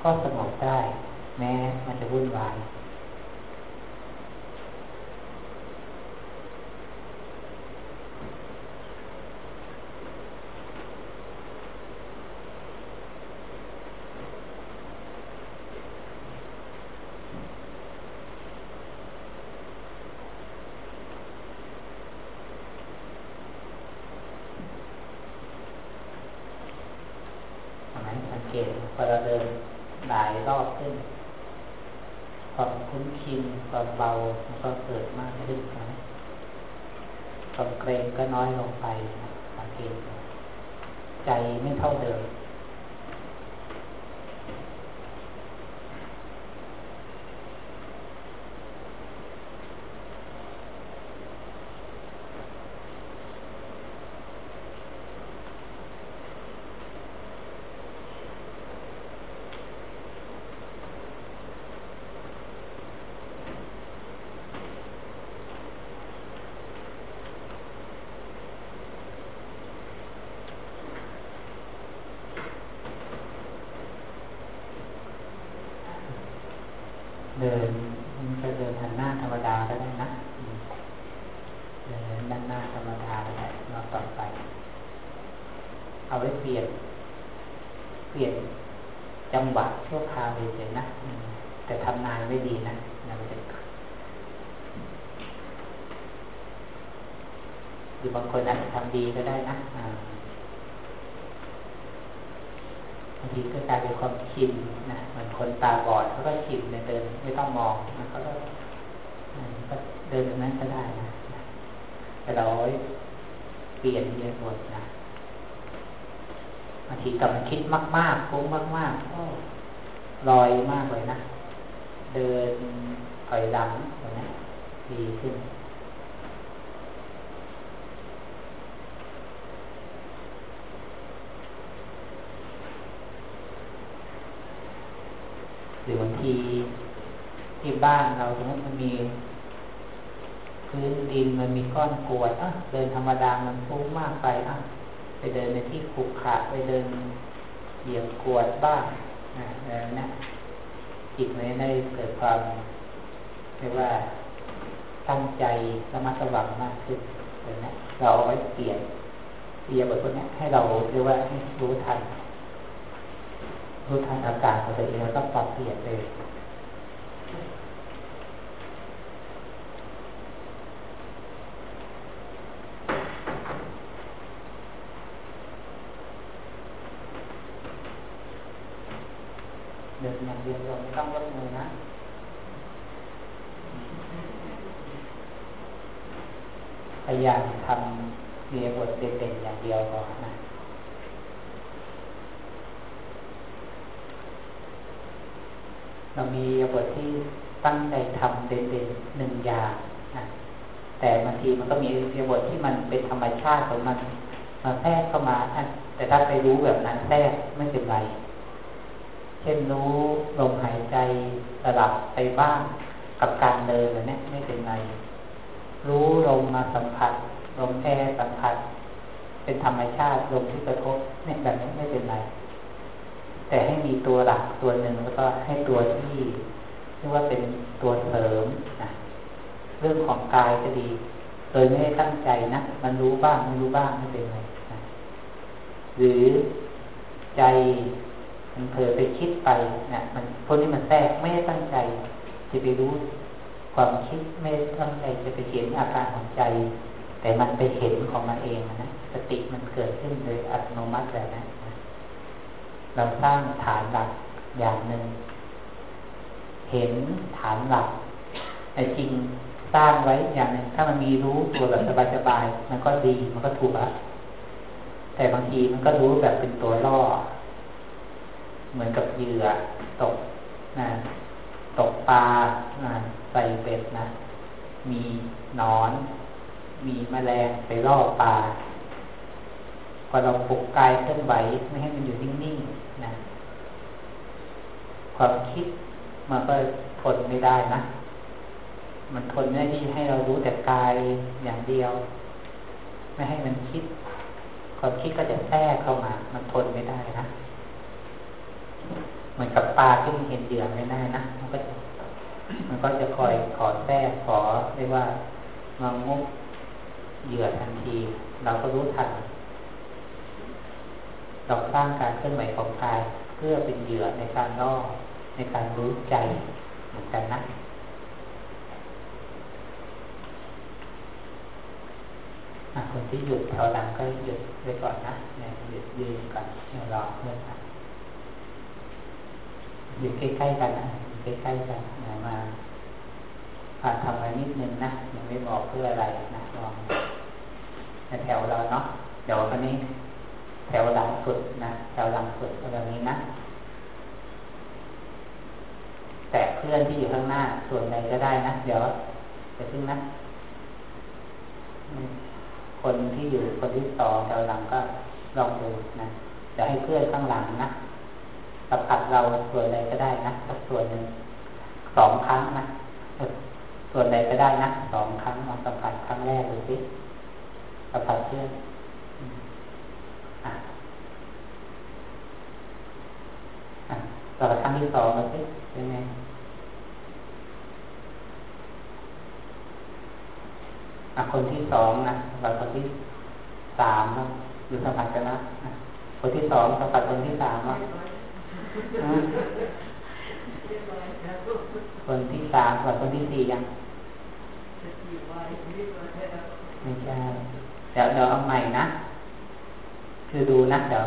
ก็สงบได้ แม้มันจะวุ่นวาย รู้ทัน รู้ทันอาการของตัวเองแล้วก็ปรับเปลี่ยนเลยเดินอย่างเดียวเราไม่ต้องยกมือนะพยายามทำเรียบทเด่นๆอย่างเดียวก่อนนะ เรามีบทที่ตั้งใจทำเด่นๆหนึ่งอย่างนะแต่บางทีมันก็มีเรียบทที่มันเป็นธรรมชาติของมันมาแทรกเข้ามาแต่ถ้าไปรู้แบบนั้นแทรกไม่เป็นไร เช่นรู้ลมหายใจสลับไปบ้างกับการเดินแบบนี้ไม่เป็นไร รู้ลมมาสัมผัสลมแค่สัมผัส เป็นธรรมชาติลมที่กระทบเนี่ยแบบนี้ไม่เป็นไร แต่ให้มีตัวหลักตัวหนึ่งแล้วก็ให้ตัวที่เรียกว่าเป็นตัวเสริมนะเรื่องของกายก็ดี โดยไม่ได้ตั้งใจนะมันรู้บ้างไม่รู้บ้างไม่เป็นไรนะหรือใจมันเผลอไปคิดไปนะมันพวกนี้มันแทรกไม่ได้ตั้งใจ จะไปรู้ความคิดไม่ได้ตั้งใจจะไปเห็นอาการของใจ แต่มันไปเห็นของมันเองนะสติมันเกิดขึ้นโดยอัตโนมัติแบบนั้นนะ เราสร้างฐานหลักอย่างหนึ่ง เห็นฐานหลักแต่จริงสร้างไว้อย่างหนึ่งถ้ามันมีรู้ตัวแบบสบายๆมันก็ดีมันก็ถูกแล้วแต่บางทีมันก็รู้แบบเป็นตัวล่อ เหมือนกับเหยื่อตกนะตกปลาใส่เบ็ดนะ มีนอน มีแมลงไปล่อปลาพอเราปลุกกายเคลื่อนไหวไม่ให้มันอยู่นิ่งๆ ความคิดมันก็ทนไม่ได้นะ มันทนไม่ด้ที่ให้เรารู้แต่กายอย่างเดียว ไม่ให้มันคิด ความคิดก็จะแทรกเข้ามา มันทนไม่ได้นะ เหมือนกับปลาที่มันเห็นเหยื่อไม่ได้นะ มันก็มันก็จะคอยขอแทรกขอเรียกว่ามางุบเหยื่อทันที เราก็รู้ทันเราสร้างการเคลื่อนไหวของกาย เพื่อเป็นเหยื่อในการล่อในการรู้ใจเหมือนกันนะคนที่หยุดแถวหลังก็หยุดไว้ก่อนนะเนี่ยหยุดยืนก่อนเดี๋ยวรอเพื่อนนะอยู่ใกล้ๆกันนะใกล้ๆกันนมาผ่านทำอะไรนิดนึงนะยังไม่บอกเพื่ออะไรนะลองในแถวเราเนาะเดี๋ยววันนี้ แถวหลังสุดนะแถวหลังสุดแบบนี้นะ แต่เพื่อนที่อยู่ข้างหน้าส่วนใดก็ได้นะ เดี๋ยวจะซึ่งนะ คนที่อยู่คนที่สองแถวหลังก็ลองดูนะจะให้เพื่อนข้างหลังนะสัมผัสเราส่วนใดก็ได้นะสักส่วนหนึ่งสองครั้งนะส่วนใดก็ได้นะสองครั้งมาสัมผัสครั้งแรกดูสิสัมผัสเพื่อน ต่อครั้งที่สองดูสิเป็นไงคนที่สองนะกับคนที่สามนะอยู่สัมผัสกันนะคนที่สองสัมผัสคนที่สามนะคนที่สามกับคนที่สี่ยังไม่ใช่เดี๋ยวเดี๋ยวเอาใหม่นะ คือดูนะเดี๋ยว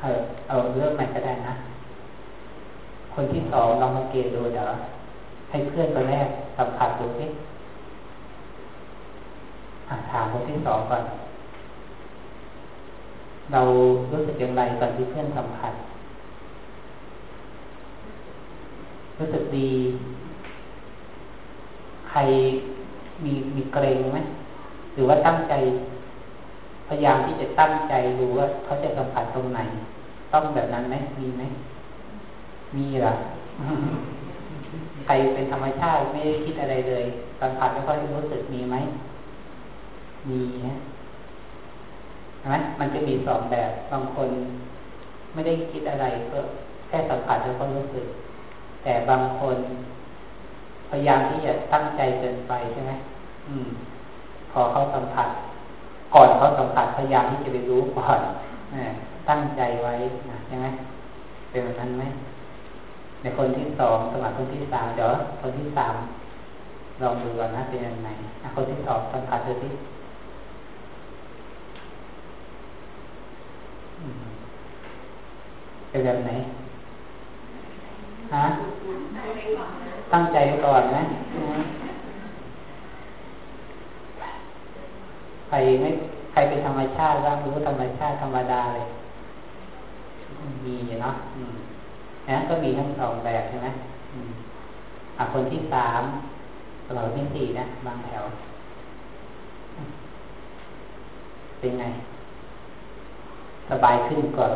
เออเอาเรื่องใหม่ก็ได้นะ คนที่สองลองสังเกตดูเดี๋ยวให้เพื่อนคนแรกสัมผัสดูสิถามคนที่สองก่อน เรารู้สึกอย่างไรตอนที่เพื่อนสัมผัส รู้สึกดี ใครมีมีเกรงไหมหรือว่าตั้งใจ พยายามที่จะตั้งใจดูว่าเขาจะสัมผัสตรงไหน ต้องแบบนั้นไหมมีไหม มีหรอใครเป็นธรรมชาติไม่ได้คิดอะไรเลยสัมผัสไม่ค่อยรู้สึกมีไหมมีนะใช่ไหมมันจะมีสองแบบบางคนไม่ได้คิดอะไรก็แค่สัมผัสแล้วก็รู้สึก แต่บางคนพยายามที่จะตั้งใจเกินไปใช่ไหมอืม พอเขาสัมผัส ก่อนเขาสัมผัสพยายามที่จะไปรู้ก่อนตั้งใจไว้นะใช่ไหมเป็นแบบนั้นไหม ในคนที่สองสมัครคนที่สามเดี๋ยวคนที่สามลองดูก่อนนะเป็นยังไงคนที่สองสัมผัสดูที่เป็นแบบไหนฮะตั้งใจก่อนนะใครไม่ใครเป็นธรรมชาติร่างรู้ธรรมชาติธรรมดาเลยมีเนาะ นะก็มีทั้งสองแบบใช่ไหมอะคนที่สามเราที่สี่นะ บางแถว เป็นไง สบายขึ้นกว่า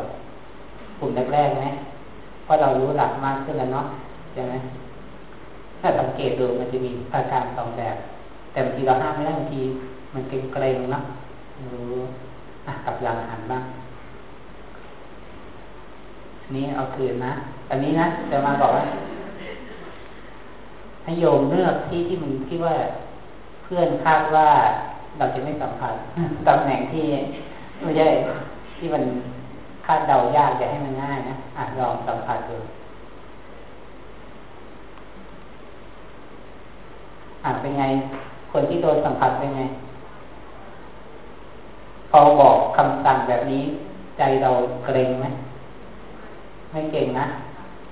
กลุ่มแรกๆไหมเพราะเรารู้หลักมากขึ้นแล้วเนาะใช่ไหมถ้าสังเกตดูมันจะมีอาการสองแบบ แต่บางทีเราห้ามไม่ได้บางที มันเกรงๆเนาะรู้กับหลังหันบ้าง นี้เอาคืนนะ อันนี้นะจะมาบอกว่าให้โยมเลือกที่ที่มันคิดว่าเพื่อนคาดว่าเราจะไม่สัมผัสตำแหน่งที่ไม่ใช่ที่มันคาดเดายากจะให้มันง่ายนะอะลองสัมผัสดูอะเป็นไง คนที่โดนสัมผัสเป็นไงพอบอกคำสั่งแบบนี้ ใจเราเกรงไหม ไม่เก่งนะ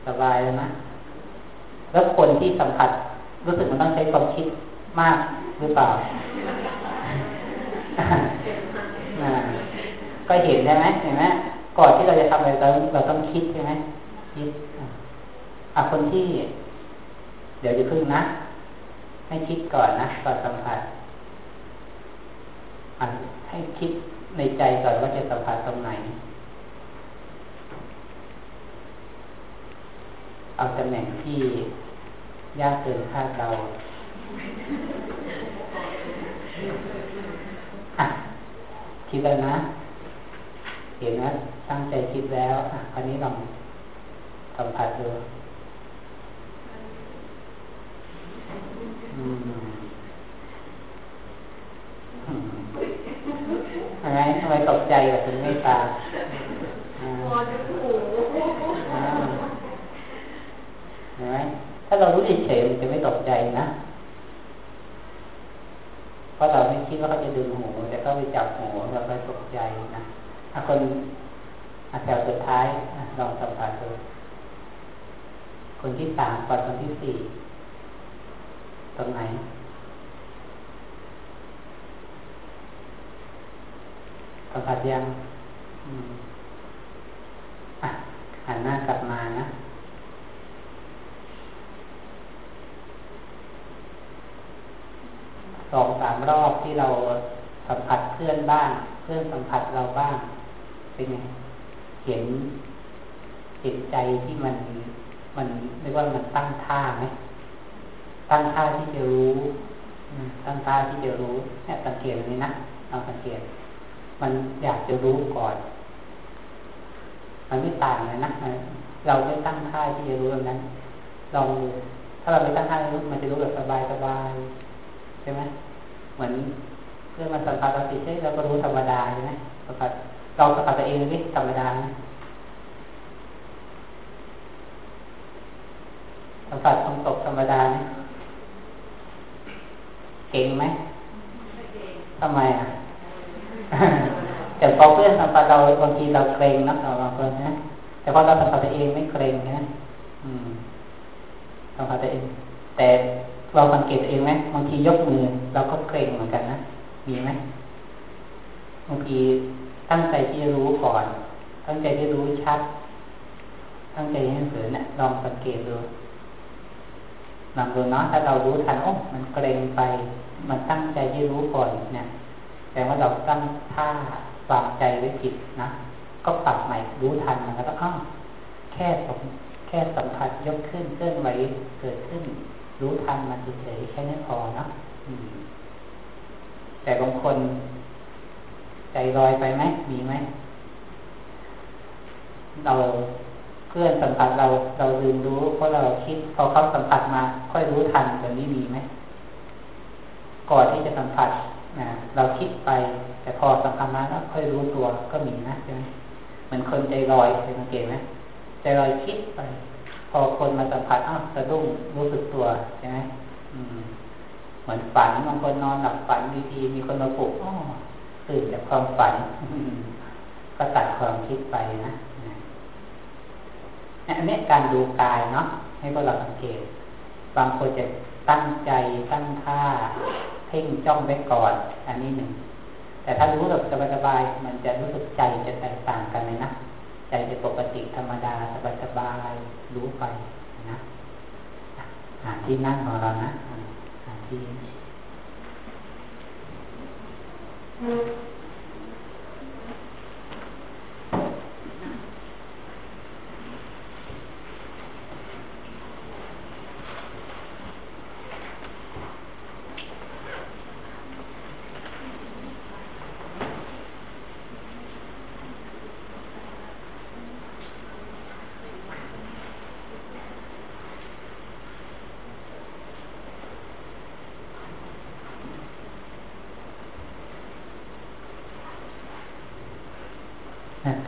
สบายแล้วนะ แล้วคนที่สัมผัสรู้สึกมันต้องใช้ความคิดมากหรือเปล่า ก็เห็นใช่ไหมเห็นไหมก่อนที่เราจะทำอะไรเราเราต้องคิดใช่ไหมคิดอะคนที่ เดี๋ยวจะพึ่งนะ ให้คิดก่อนนะก่อนสัมผัสให้คิดในใจก่อนว่าจะสัมผัสตรงไหน เอาตำแหน่งที่ยากเกินคาดเราคิดแล้วนะ เห็นนะตั้งใจคิดแล้วคราวนี้ลองสัมผัสดูทำไมทำไมตกใจแบบถึงไม่ตาเห็นไหมถ้าเรารู้เฉยๆมันจะไม่ตกใจนะ เพราะเราไม่คิดว่าเขาจะดึงหูแต่ก็ไปจับหูเราไปตกใจนะถ้าคนแถวสุดท้ายลองสัมผัสดูคนที่สามก่อนคนที่สี่ตรงไหนสัมผัสยังอะหันหน้ากลับมานะ สองสามรอบที่เราสัมผัสเพื่อนบ้าง เพื่อนสัมผัสเราบ้าง เป็นไงเห็นจิตใจที่มันมันเรียกว่ามันตั้งท่าไหมตั้งท่าที่จะรู้ตั้งท่าที่จะรู้เนี่ยสังเกตนี้นะลองสังเกต มันอยากจะรู้ก่อน มันไม่ต่างเลยนะเราไม่ตั้งท่าที่จะรู้แบบนั้นลองถ้าเราไม่ตั้งท่ารู้มันจะรู้แบบสบายสบาย ช่ไหมเหมือนเพื่อมันสัมผัสเราติดใช่เราก็รู้ธรรมดาใช่ไหมสัมผัสเราสัมผัสตัวเองนี่ธรรมดาสัมผัสความตกธรรมดาเนี่ยเก่งไหมทำไมอะแต่พอเพื่อนสัมผัสเราบางทีเราเกรงนะบางคนนะแต่พอเราสัมผัสตัวเองไม่เกรงนะอืมสัมผัสตัวเอง แต่ เราสังเกตเองไหมบางทียกมือเราก็เกรงเหมือนกันนะมีไหมบางทีตั้งใจที่จะรู้ก่อน ตั้งใจที่รู้ชัด ตั้งใจให้เสือเนะี่ยลองสังเกตดูลองดูเนาะถ้าเรารู้ทันโอ้มันเกรงไป มันตั้งใจที่รู้ก่อนเนี่ยแต่ว่าเราตั้งท่าวางใจไว้ผิดนะก็ปรับใหม่รู้ทันมันแล้วก็อ้าแค่สองแค่สัมผัสยกขึ้นเคลื่อนไหวเกิดขึ้น รู้ทันมันเฉยแค่นี้นพอนะแต่บางคน ใจลอยไปไหมมีไหมเราเพื่อนสัมผัสเราเราลืมรู้เพราะเราคิดพอเขาสัมผัสมา ค่อยรู้ทันแบบนี้มีไหมก่อนที่จะสัมผัสนะเราคิดไป แต่พอสัมผัสมาแล้วค่อยรู้ตัวก็มีนะใช่ไหมเหมือนคนใจลอยเคยสังเกตไหมใจลอยคิดไป อคนมาสัมผัสอ้าวสะดุ้งรู้สึกตัวใช่ไหมเหมือนฝันบางคนนอนหลับฝันดีๆมีคนมาปลุกอ๋อตื่นจากความฝันก็ตัดความคิดไปนะอันนี้การดูกายเนาะให้พวกเราสังเกต บางคนจะตั้งใจตั้งท่าเพ่งจ้องไว้ก่อน อันนี้หนึ่งแต่ถ้ารู้แบบสบายๆมันจะรู้สึกใจจะแตกต่างกันเลยนะ ใจเป็นปกติธรรมดาสบายๆรู้ไปนะหาที่นั่งของเรานะหาที่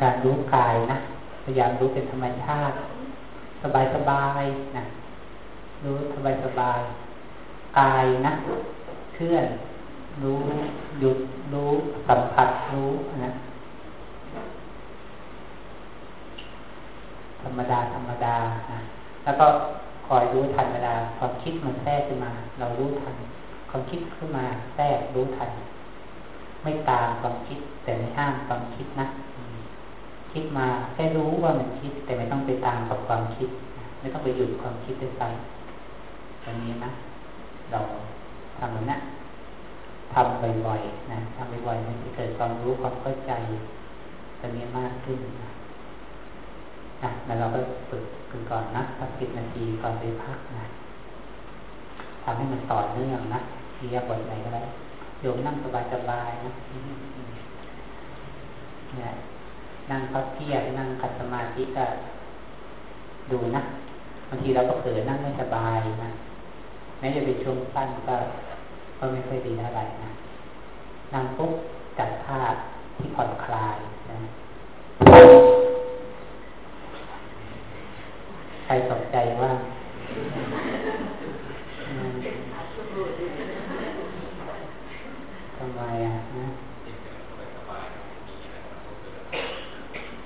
การรู้กายนะพยายามรู้เป็นธรรมชาติ สบายสบายนะรู้สบายสบายกายนะเคลื่อน รู้หยุดรู้สัมผัสรู้นะธรรมดาธรรมดานะแล้วก็คอยรู้ทันเวลาความคิดมันแทรกขึ้นมา เรารู้ทัน ความคิดขึ้นมาแทรกรู้ทัน ไม่ตามความคิดแต่ไม่ห้ามความคิดนะ คิดมาแค่รู้ว่ามันคิด แต่ไม่ต้องไปตามกับความคิด ไม่ต้องไปหยุดความคิดด้วยซ้ำตรงนี้นะเราทำแบบนี้ทำบ่อยๆนะทำบ่อยๆมันจะเกิดความรู้ความเข้าใจตรงนี้มากขึ้นนะนะแล้วเราก็ฝึกกันก่อนนะสักสิบนาทีก่อนไปพักนะทำให้มันต่อเนื่องนะเรียบทไหนก็ได้โยมนั่งสบายๆนะเนี่ย นั่งพับเพียบนั่งขัดสมาธิก็ดูนะบางทีเราก็เผลอนั่งไม่สบายนะแม้จะเป็นช่วงสั้นก็ก็ไม่ค่อยดีเท่าไหร่นะนั่งปุ๊บจัดท่าที่ผ่อนคลายนะใครสนใจว่าทำไมอะนะ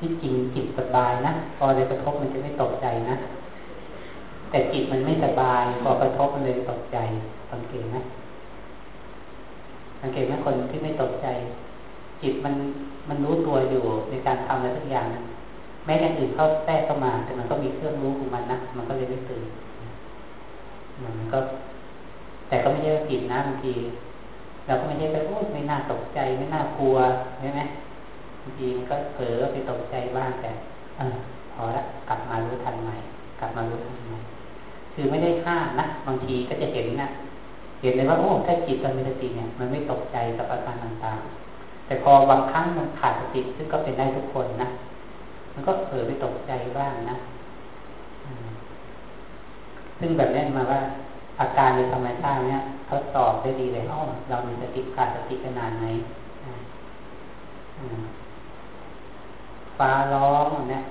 ที่จริงจิตสบายนะพอเลยกระทบมันจะไม่ตกใจนะ แต่จิตมันไม่สบายพอกระทบมันเลยตกใจสังเกตไหมสังเกตไหมคนที่ไม่ตกใจ จิตมันมันรู้ตัวอยู่ในการทำอะไรทุกอย่างนะแม้อย่างอื่นเข้าแทรกเข้ามา แต่มันก็มีเครื่องรู้ของมันนะมันก็เลยไม่ตื่นมันก็ แต่ก็ไม่ใช่ว่าผิดนะบางทีเราก็ไม่ใช่ไปโอ้ไม่น่าตกใจไม่น่ากลัวใช่ไหม บางทีมันก็เผลอไปตกใจบ้างแต่เออพอละกลับมารู้ทันใหม่ กลับมารู้ทันใหม่คือไม่ได้ห้ามนะบางทีก็จะเห็นนะเห็นเลยว่าโอ้ถ้าจิตมันมีสติเนี่ย มันไม่ตกใจกับอาการต่างๆ แต่พอบางครั้งมันขาดสติซึ่งก็เป็นได้ทุกคนนะมันก็เผลอไปตกใจบ้างนะซึ่งแบบนี้มาว่าอาการในธรรมชาติเนี่ยทดสอบได้ดีเลยอ๋อเรามีสติขาดสติขนาดไหน ฟ้าร้องเนี่ย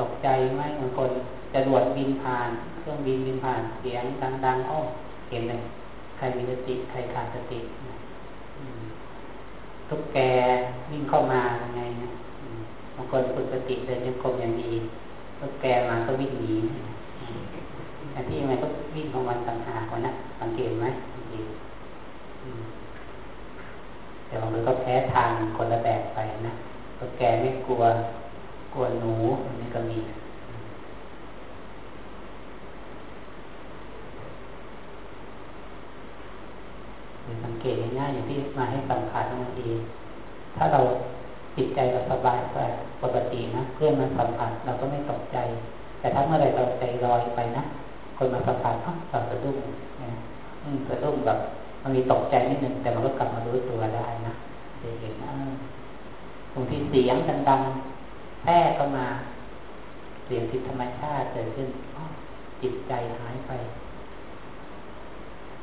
ตกใจไหมบางคนจะรวดบินผ่าน เครื่องบินบินผ่านเสียงดังๆอ้อเห็นเลยใครมีสติใครขาดสติทุกแกวิ่งเข้ามายังไงนะบางคนฝึกสติเดินยังกลมอย่างดีทุกแกมาก็วิ่งหนีแต่ที่ยังไงก็วิ่งของวันต่างหากวันนะสังเกตไหมแต่บางทีก็แพ้ทางคนละแบบไปนะ ก็แกไม่กลัว กลัวหนูอันนี้ก็มีสังเกตง่ายๆอย่างที่มาให้สัมผัสบางทีถ้าเราจิตใจเราสบายปกตินะเพื่อนมาสัมผัสเราก็ไม่ตกใจ แต่ถ้าเมื่อไรเราใจลอยไปนะคนมาสัมผัสเราสะดุ้งสะดุ้งแบบมันมีตกใจนิดนึงแต่มันก็กลับมารู้ตัวได้นะเห็น บางทีเสียงดังๆแทรกเข้ามา เสียงผิดธรรมชาติเกิดขึ้นจิตใจหายไป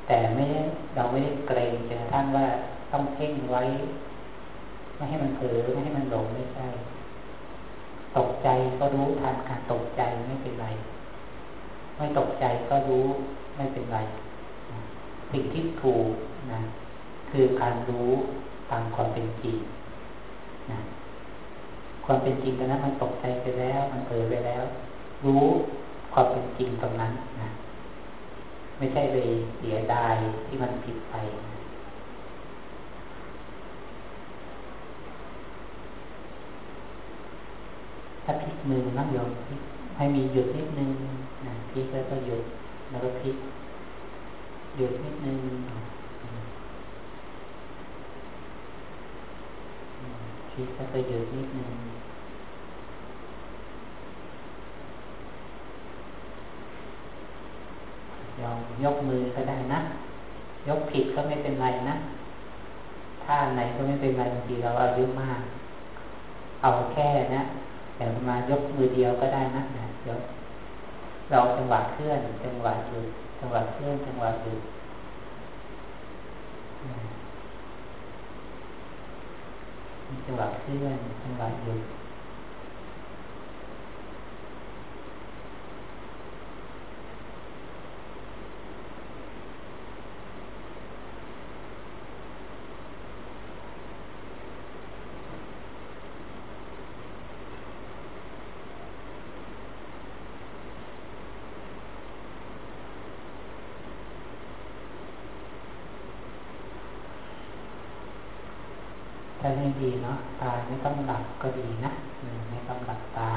แต่ไม่เราไม่ได้เกรงจนกระทั่งว่าต้องเพ่งไว้ ไม่ให้มันเผลอไม่ให้มันหลงไม่ใช่ ตกใจก็รู้ทันการตกใจไม่เป็นไร ไม่ตกใจก็รู้ไม่เป็นไร สิ่งที่ถูกนะ คือการรู้ตามความเป็นจริง ความเป็นจริงตอนนั้นมันตกใจไปแล้ว มันเผลอไปแล้ว รู้ความเป็นจริงตรงนั้นนะไม่ใช่เลยเสียดายที่มันผิดไปถ้าพลิกมือนั่งยองให้มีหยุดนิดนึงนะพลิกแล้วก็หยุดแล้วก็พลิกหยุดนิดนึง พลิกแล้วก็หยุดนิดนึงยอมยกมือก็ได้นะ ยกผิดก็ไม่เป็นไรนะท่าไหนก็ไม่เป็นไรบางทีเราอายุมาก เอาแค่นะแต่มายกมือเดียวก็ได้นะนะยกเราจังหวะเคลื่อน จังหวะหยุดจังหวะเคลื่อนจังหวะหยุด จังหวะเคลื่อนจังหวะหยุ ไม่ดีเนาะตาไม่ต้องหลับก็ดีนะไม่ต้องหลับตา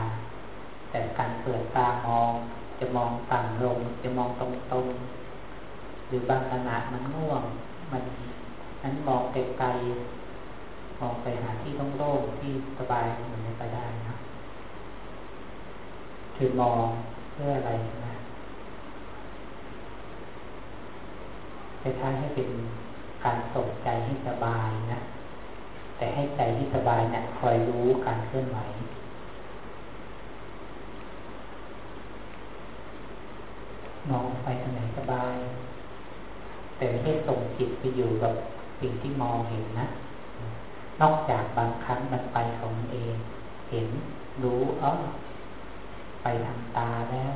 แต่การเปิดตามอง จะมองต่ำลง จะมองตรงๆ หรือบางขณะมันง่วง มันนั้นมองไกลๆมองไปหาที่โล่งๆที่สบายมันไม่ไปได้นะคือมองเพื่ออะไรนะคล้ายๆให้เป็นการส่งใจให้สบายนะ แต่ให้ใจที่สบายเนี่ยคอยรู้การเคลื่อนไหวมองไปทางไหนสบาย แต่ไม่ใช่ส่งจิตไปอยู่กับสิ่งที่มองเห็นนะ นอกจากบางครั้งมันไปของมันเอง เห็นรู้อ๋อไปทางตาแล้ว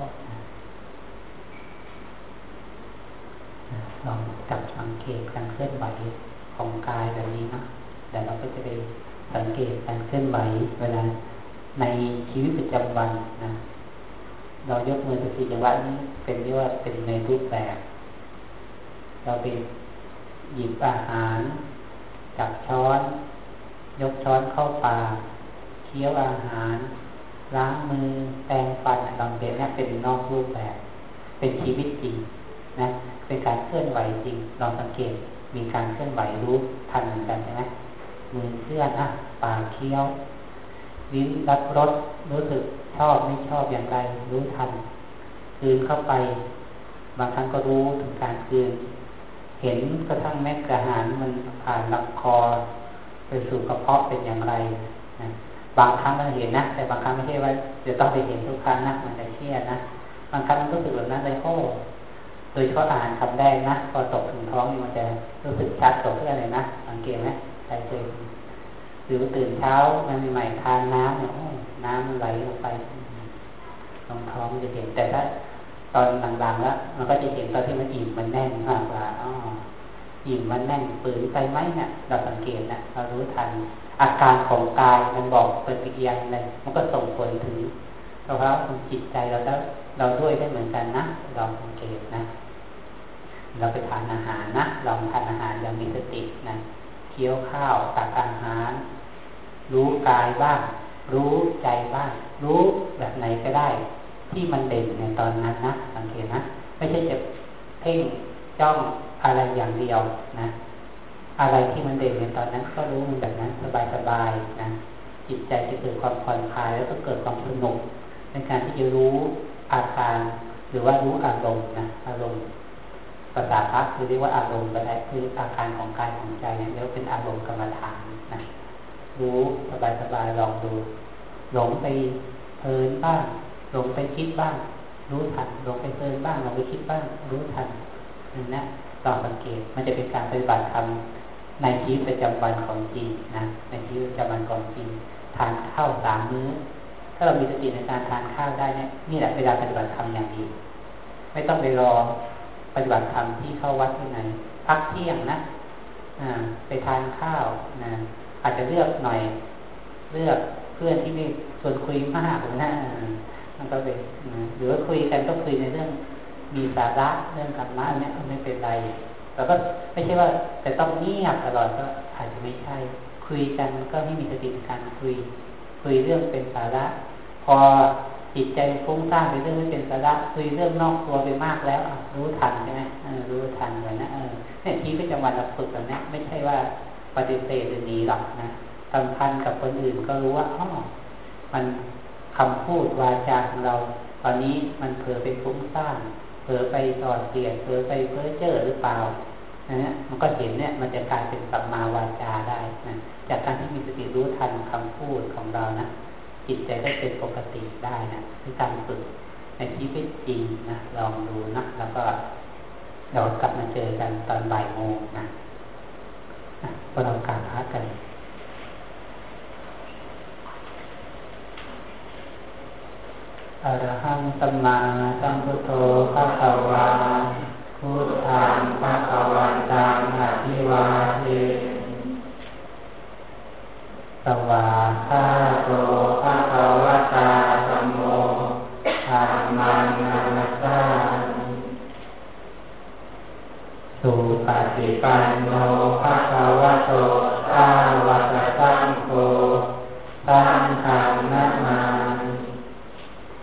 ลองจับสังเกตการเคลื่อนไหวของกายแบบนี้นะ แต่เราก็จะไปสังเกตการเคลื่อนไหวเวลาในชีวิตประจำวันนะเรายกมือสติจังหวะนี้เป็นเรียกว่าเป็นในรูปแบบ เราไปหยิบอาหารจับช้อน ยกช้อนเข้าปากเคี้ยวอาหารล้างมือแปรงฟันลองเป็นนี่เป็นนอกรูปแบบ เป็นชีวิตจริงนะเป็นการเคลื่อนไหวจริงลองสังเกตมีการเคลื่อนไหวรู้ทันเหมือนกันใช่ไหม มือเคลื่อนอะปากเคี้ยวลิ้นรับรสรู้สึกชอบไม่ชอบอย่างไร รู้ทันคืนเข้าไป บางครั้งก็รู้ถึงการคืน เห็นกระทั่งแม้กระหารมันผ่านลำคอ ไปสู่กระเพาะเป็นอย่างไรนะบางครั้งเราเห็นนะ แต่บางครั้งไม่ใช่ว่าจะต้องไปเห็นทุกครั้งนะมันจะเครียดนะบางครั้งมันรู้สึกแบบนั้นเลยโอ้โดยเฉพาะอาหารคำแรกนะพอตกถึงท้องมันจะรู้สึกชัดตกเพื่ออะไรนะสังเกตไหม ใครเคยหรือตื่นเช้ามันใหม่ทานน้ำเนี่ยน้ำมันไหลลงไปตรงท้องจะเห็นแต่ถ้าตอนหลังๆแล้วมันก็จะเห็นตอนที่มันอิ่มมันแน่นมากกว่าอ๋ออิ่มมันแน่นปืนไปไหมเนี่ยเราสังเกตนะเรารู้ทัน อาการของกายมันบอกปฏิกิริยาอะไรมันก็ส่งผลถึงเราเพราะจิตใจเราแล้วเราด้วยได้เหมือนกันนะลองสังเกตนะ เราไปทานอาหารนะลองทานอาหารอย่างมีสตินะ เคี้ยวข้าวตักอาหาร รู้กายบ้าง รู้ใจบ้าง รู้แบบไหนก็ได้ ที่มันเด่นในตอนนั้นนะสังเกตนะไม่ใช่จะเพ่งจ้องอะไรอย่างเดียวนะ อะไรที่มันเด่นในตอนนั้น ก็รู้มันแบบนั้นสบายๆนะจิตใจจะเกิดความผ่อนคลายแล้วก็เกิดความสนุกในการที่จะรู้อาการหรือว่ารู้อารมณ์นะอารมณ์ ภาษาพระคือเรียกว่าอารมณ์ก็ได้คืออาการของกายของใจเนี่ยเรียกเป็นอารมณ์กรรมฐานนะรู้สบายๆลองดู หลงไปเพลินบ้าง หลงไปคิดบ้าง รู้ทัน หลงไปเพลินบ้างหลงไปคิดบ้าง รู้ทันนั่นนะลองสังเกตมันจะเป็นการปฏิบัติธรรมในชีวิตประจำวันของจริงนะในชีวิตประจำวันของจริงทานข้าวสามมื้อ ถ้าเรามีสติในการทานข้าวได้เนี่ยนี่แหละเวลาปฏิบัติธรรมอย่างดี ไม่ต้องไปรอ ฏิบัติธรรมที่เข้าวัดที่ไหนพักเที่ยงนะไปทานข้าวนะอาจจะเลือกหน่อยเลือกเพื่อนที่ไม่ชวนคุยมากนะมันก็เป็นหรือว่าคุยกันก็คุยในเรื่องมีสาระเรื่องธรรมะเนี่ยไม่เป็นไรแต่ก็ไม่ใช่ว่าจะต้องเงียบตลอดก็อาจจะไม่ใช่ คุยกันก็ให้มีสติในการคุย คุยเรื่องเป็นสาระ พอ จิตใจฟุ้งซ่านไปเรื่องไม่เป็นสาระคุยเรื่องนอกตัวไปมากแล้วรู้ทันใช่ไหมรู้ทันเลยนะเออเนี่ยที่ประจำวันเราฝึกแบบนี้ไม่ใช่ว่าปฏิเสธหรือหนีหรอกนะสัมพันธ์กับคนอื่นก็รู้ว่าอ๋อมันคำพูดวาจาของเรา ตอนนี้มันเผลอไปฟุ้งซ่านเผลอไปต่อเสียดเผลอไปเพ้อเจ้อหรือเปล่านะมันก็เห็นเนี่ยมันจะกลายเป็นสัมมาวาจาได้นะจากการที่มีสติรู้ทันคำพูดของเรานะ จิตใจก็เป็นปกติได้นะคือการฝึกในชีวิตจริงนะลองดูนะแล้วก็เรากลับมาเจอกันตอนบ่ายโมงนะพวกเราการพักกันอรหังสัมมาสัมพุทโธพระขาวาพุทธังพระวันตังอภิวาเทส วาคาโตภะคะวะตาสัมโมธัมมังนาสาสุปฏิปันโนภะคะวะโตสาวะสังโฆตังคังนะมา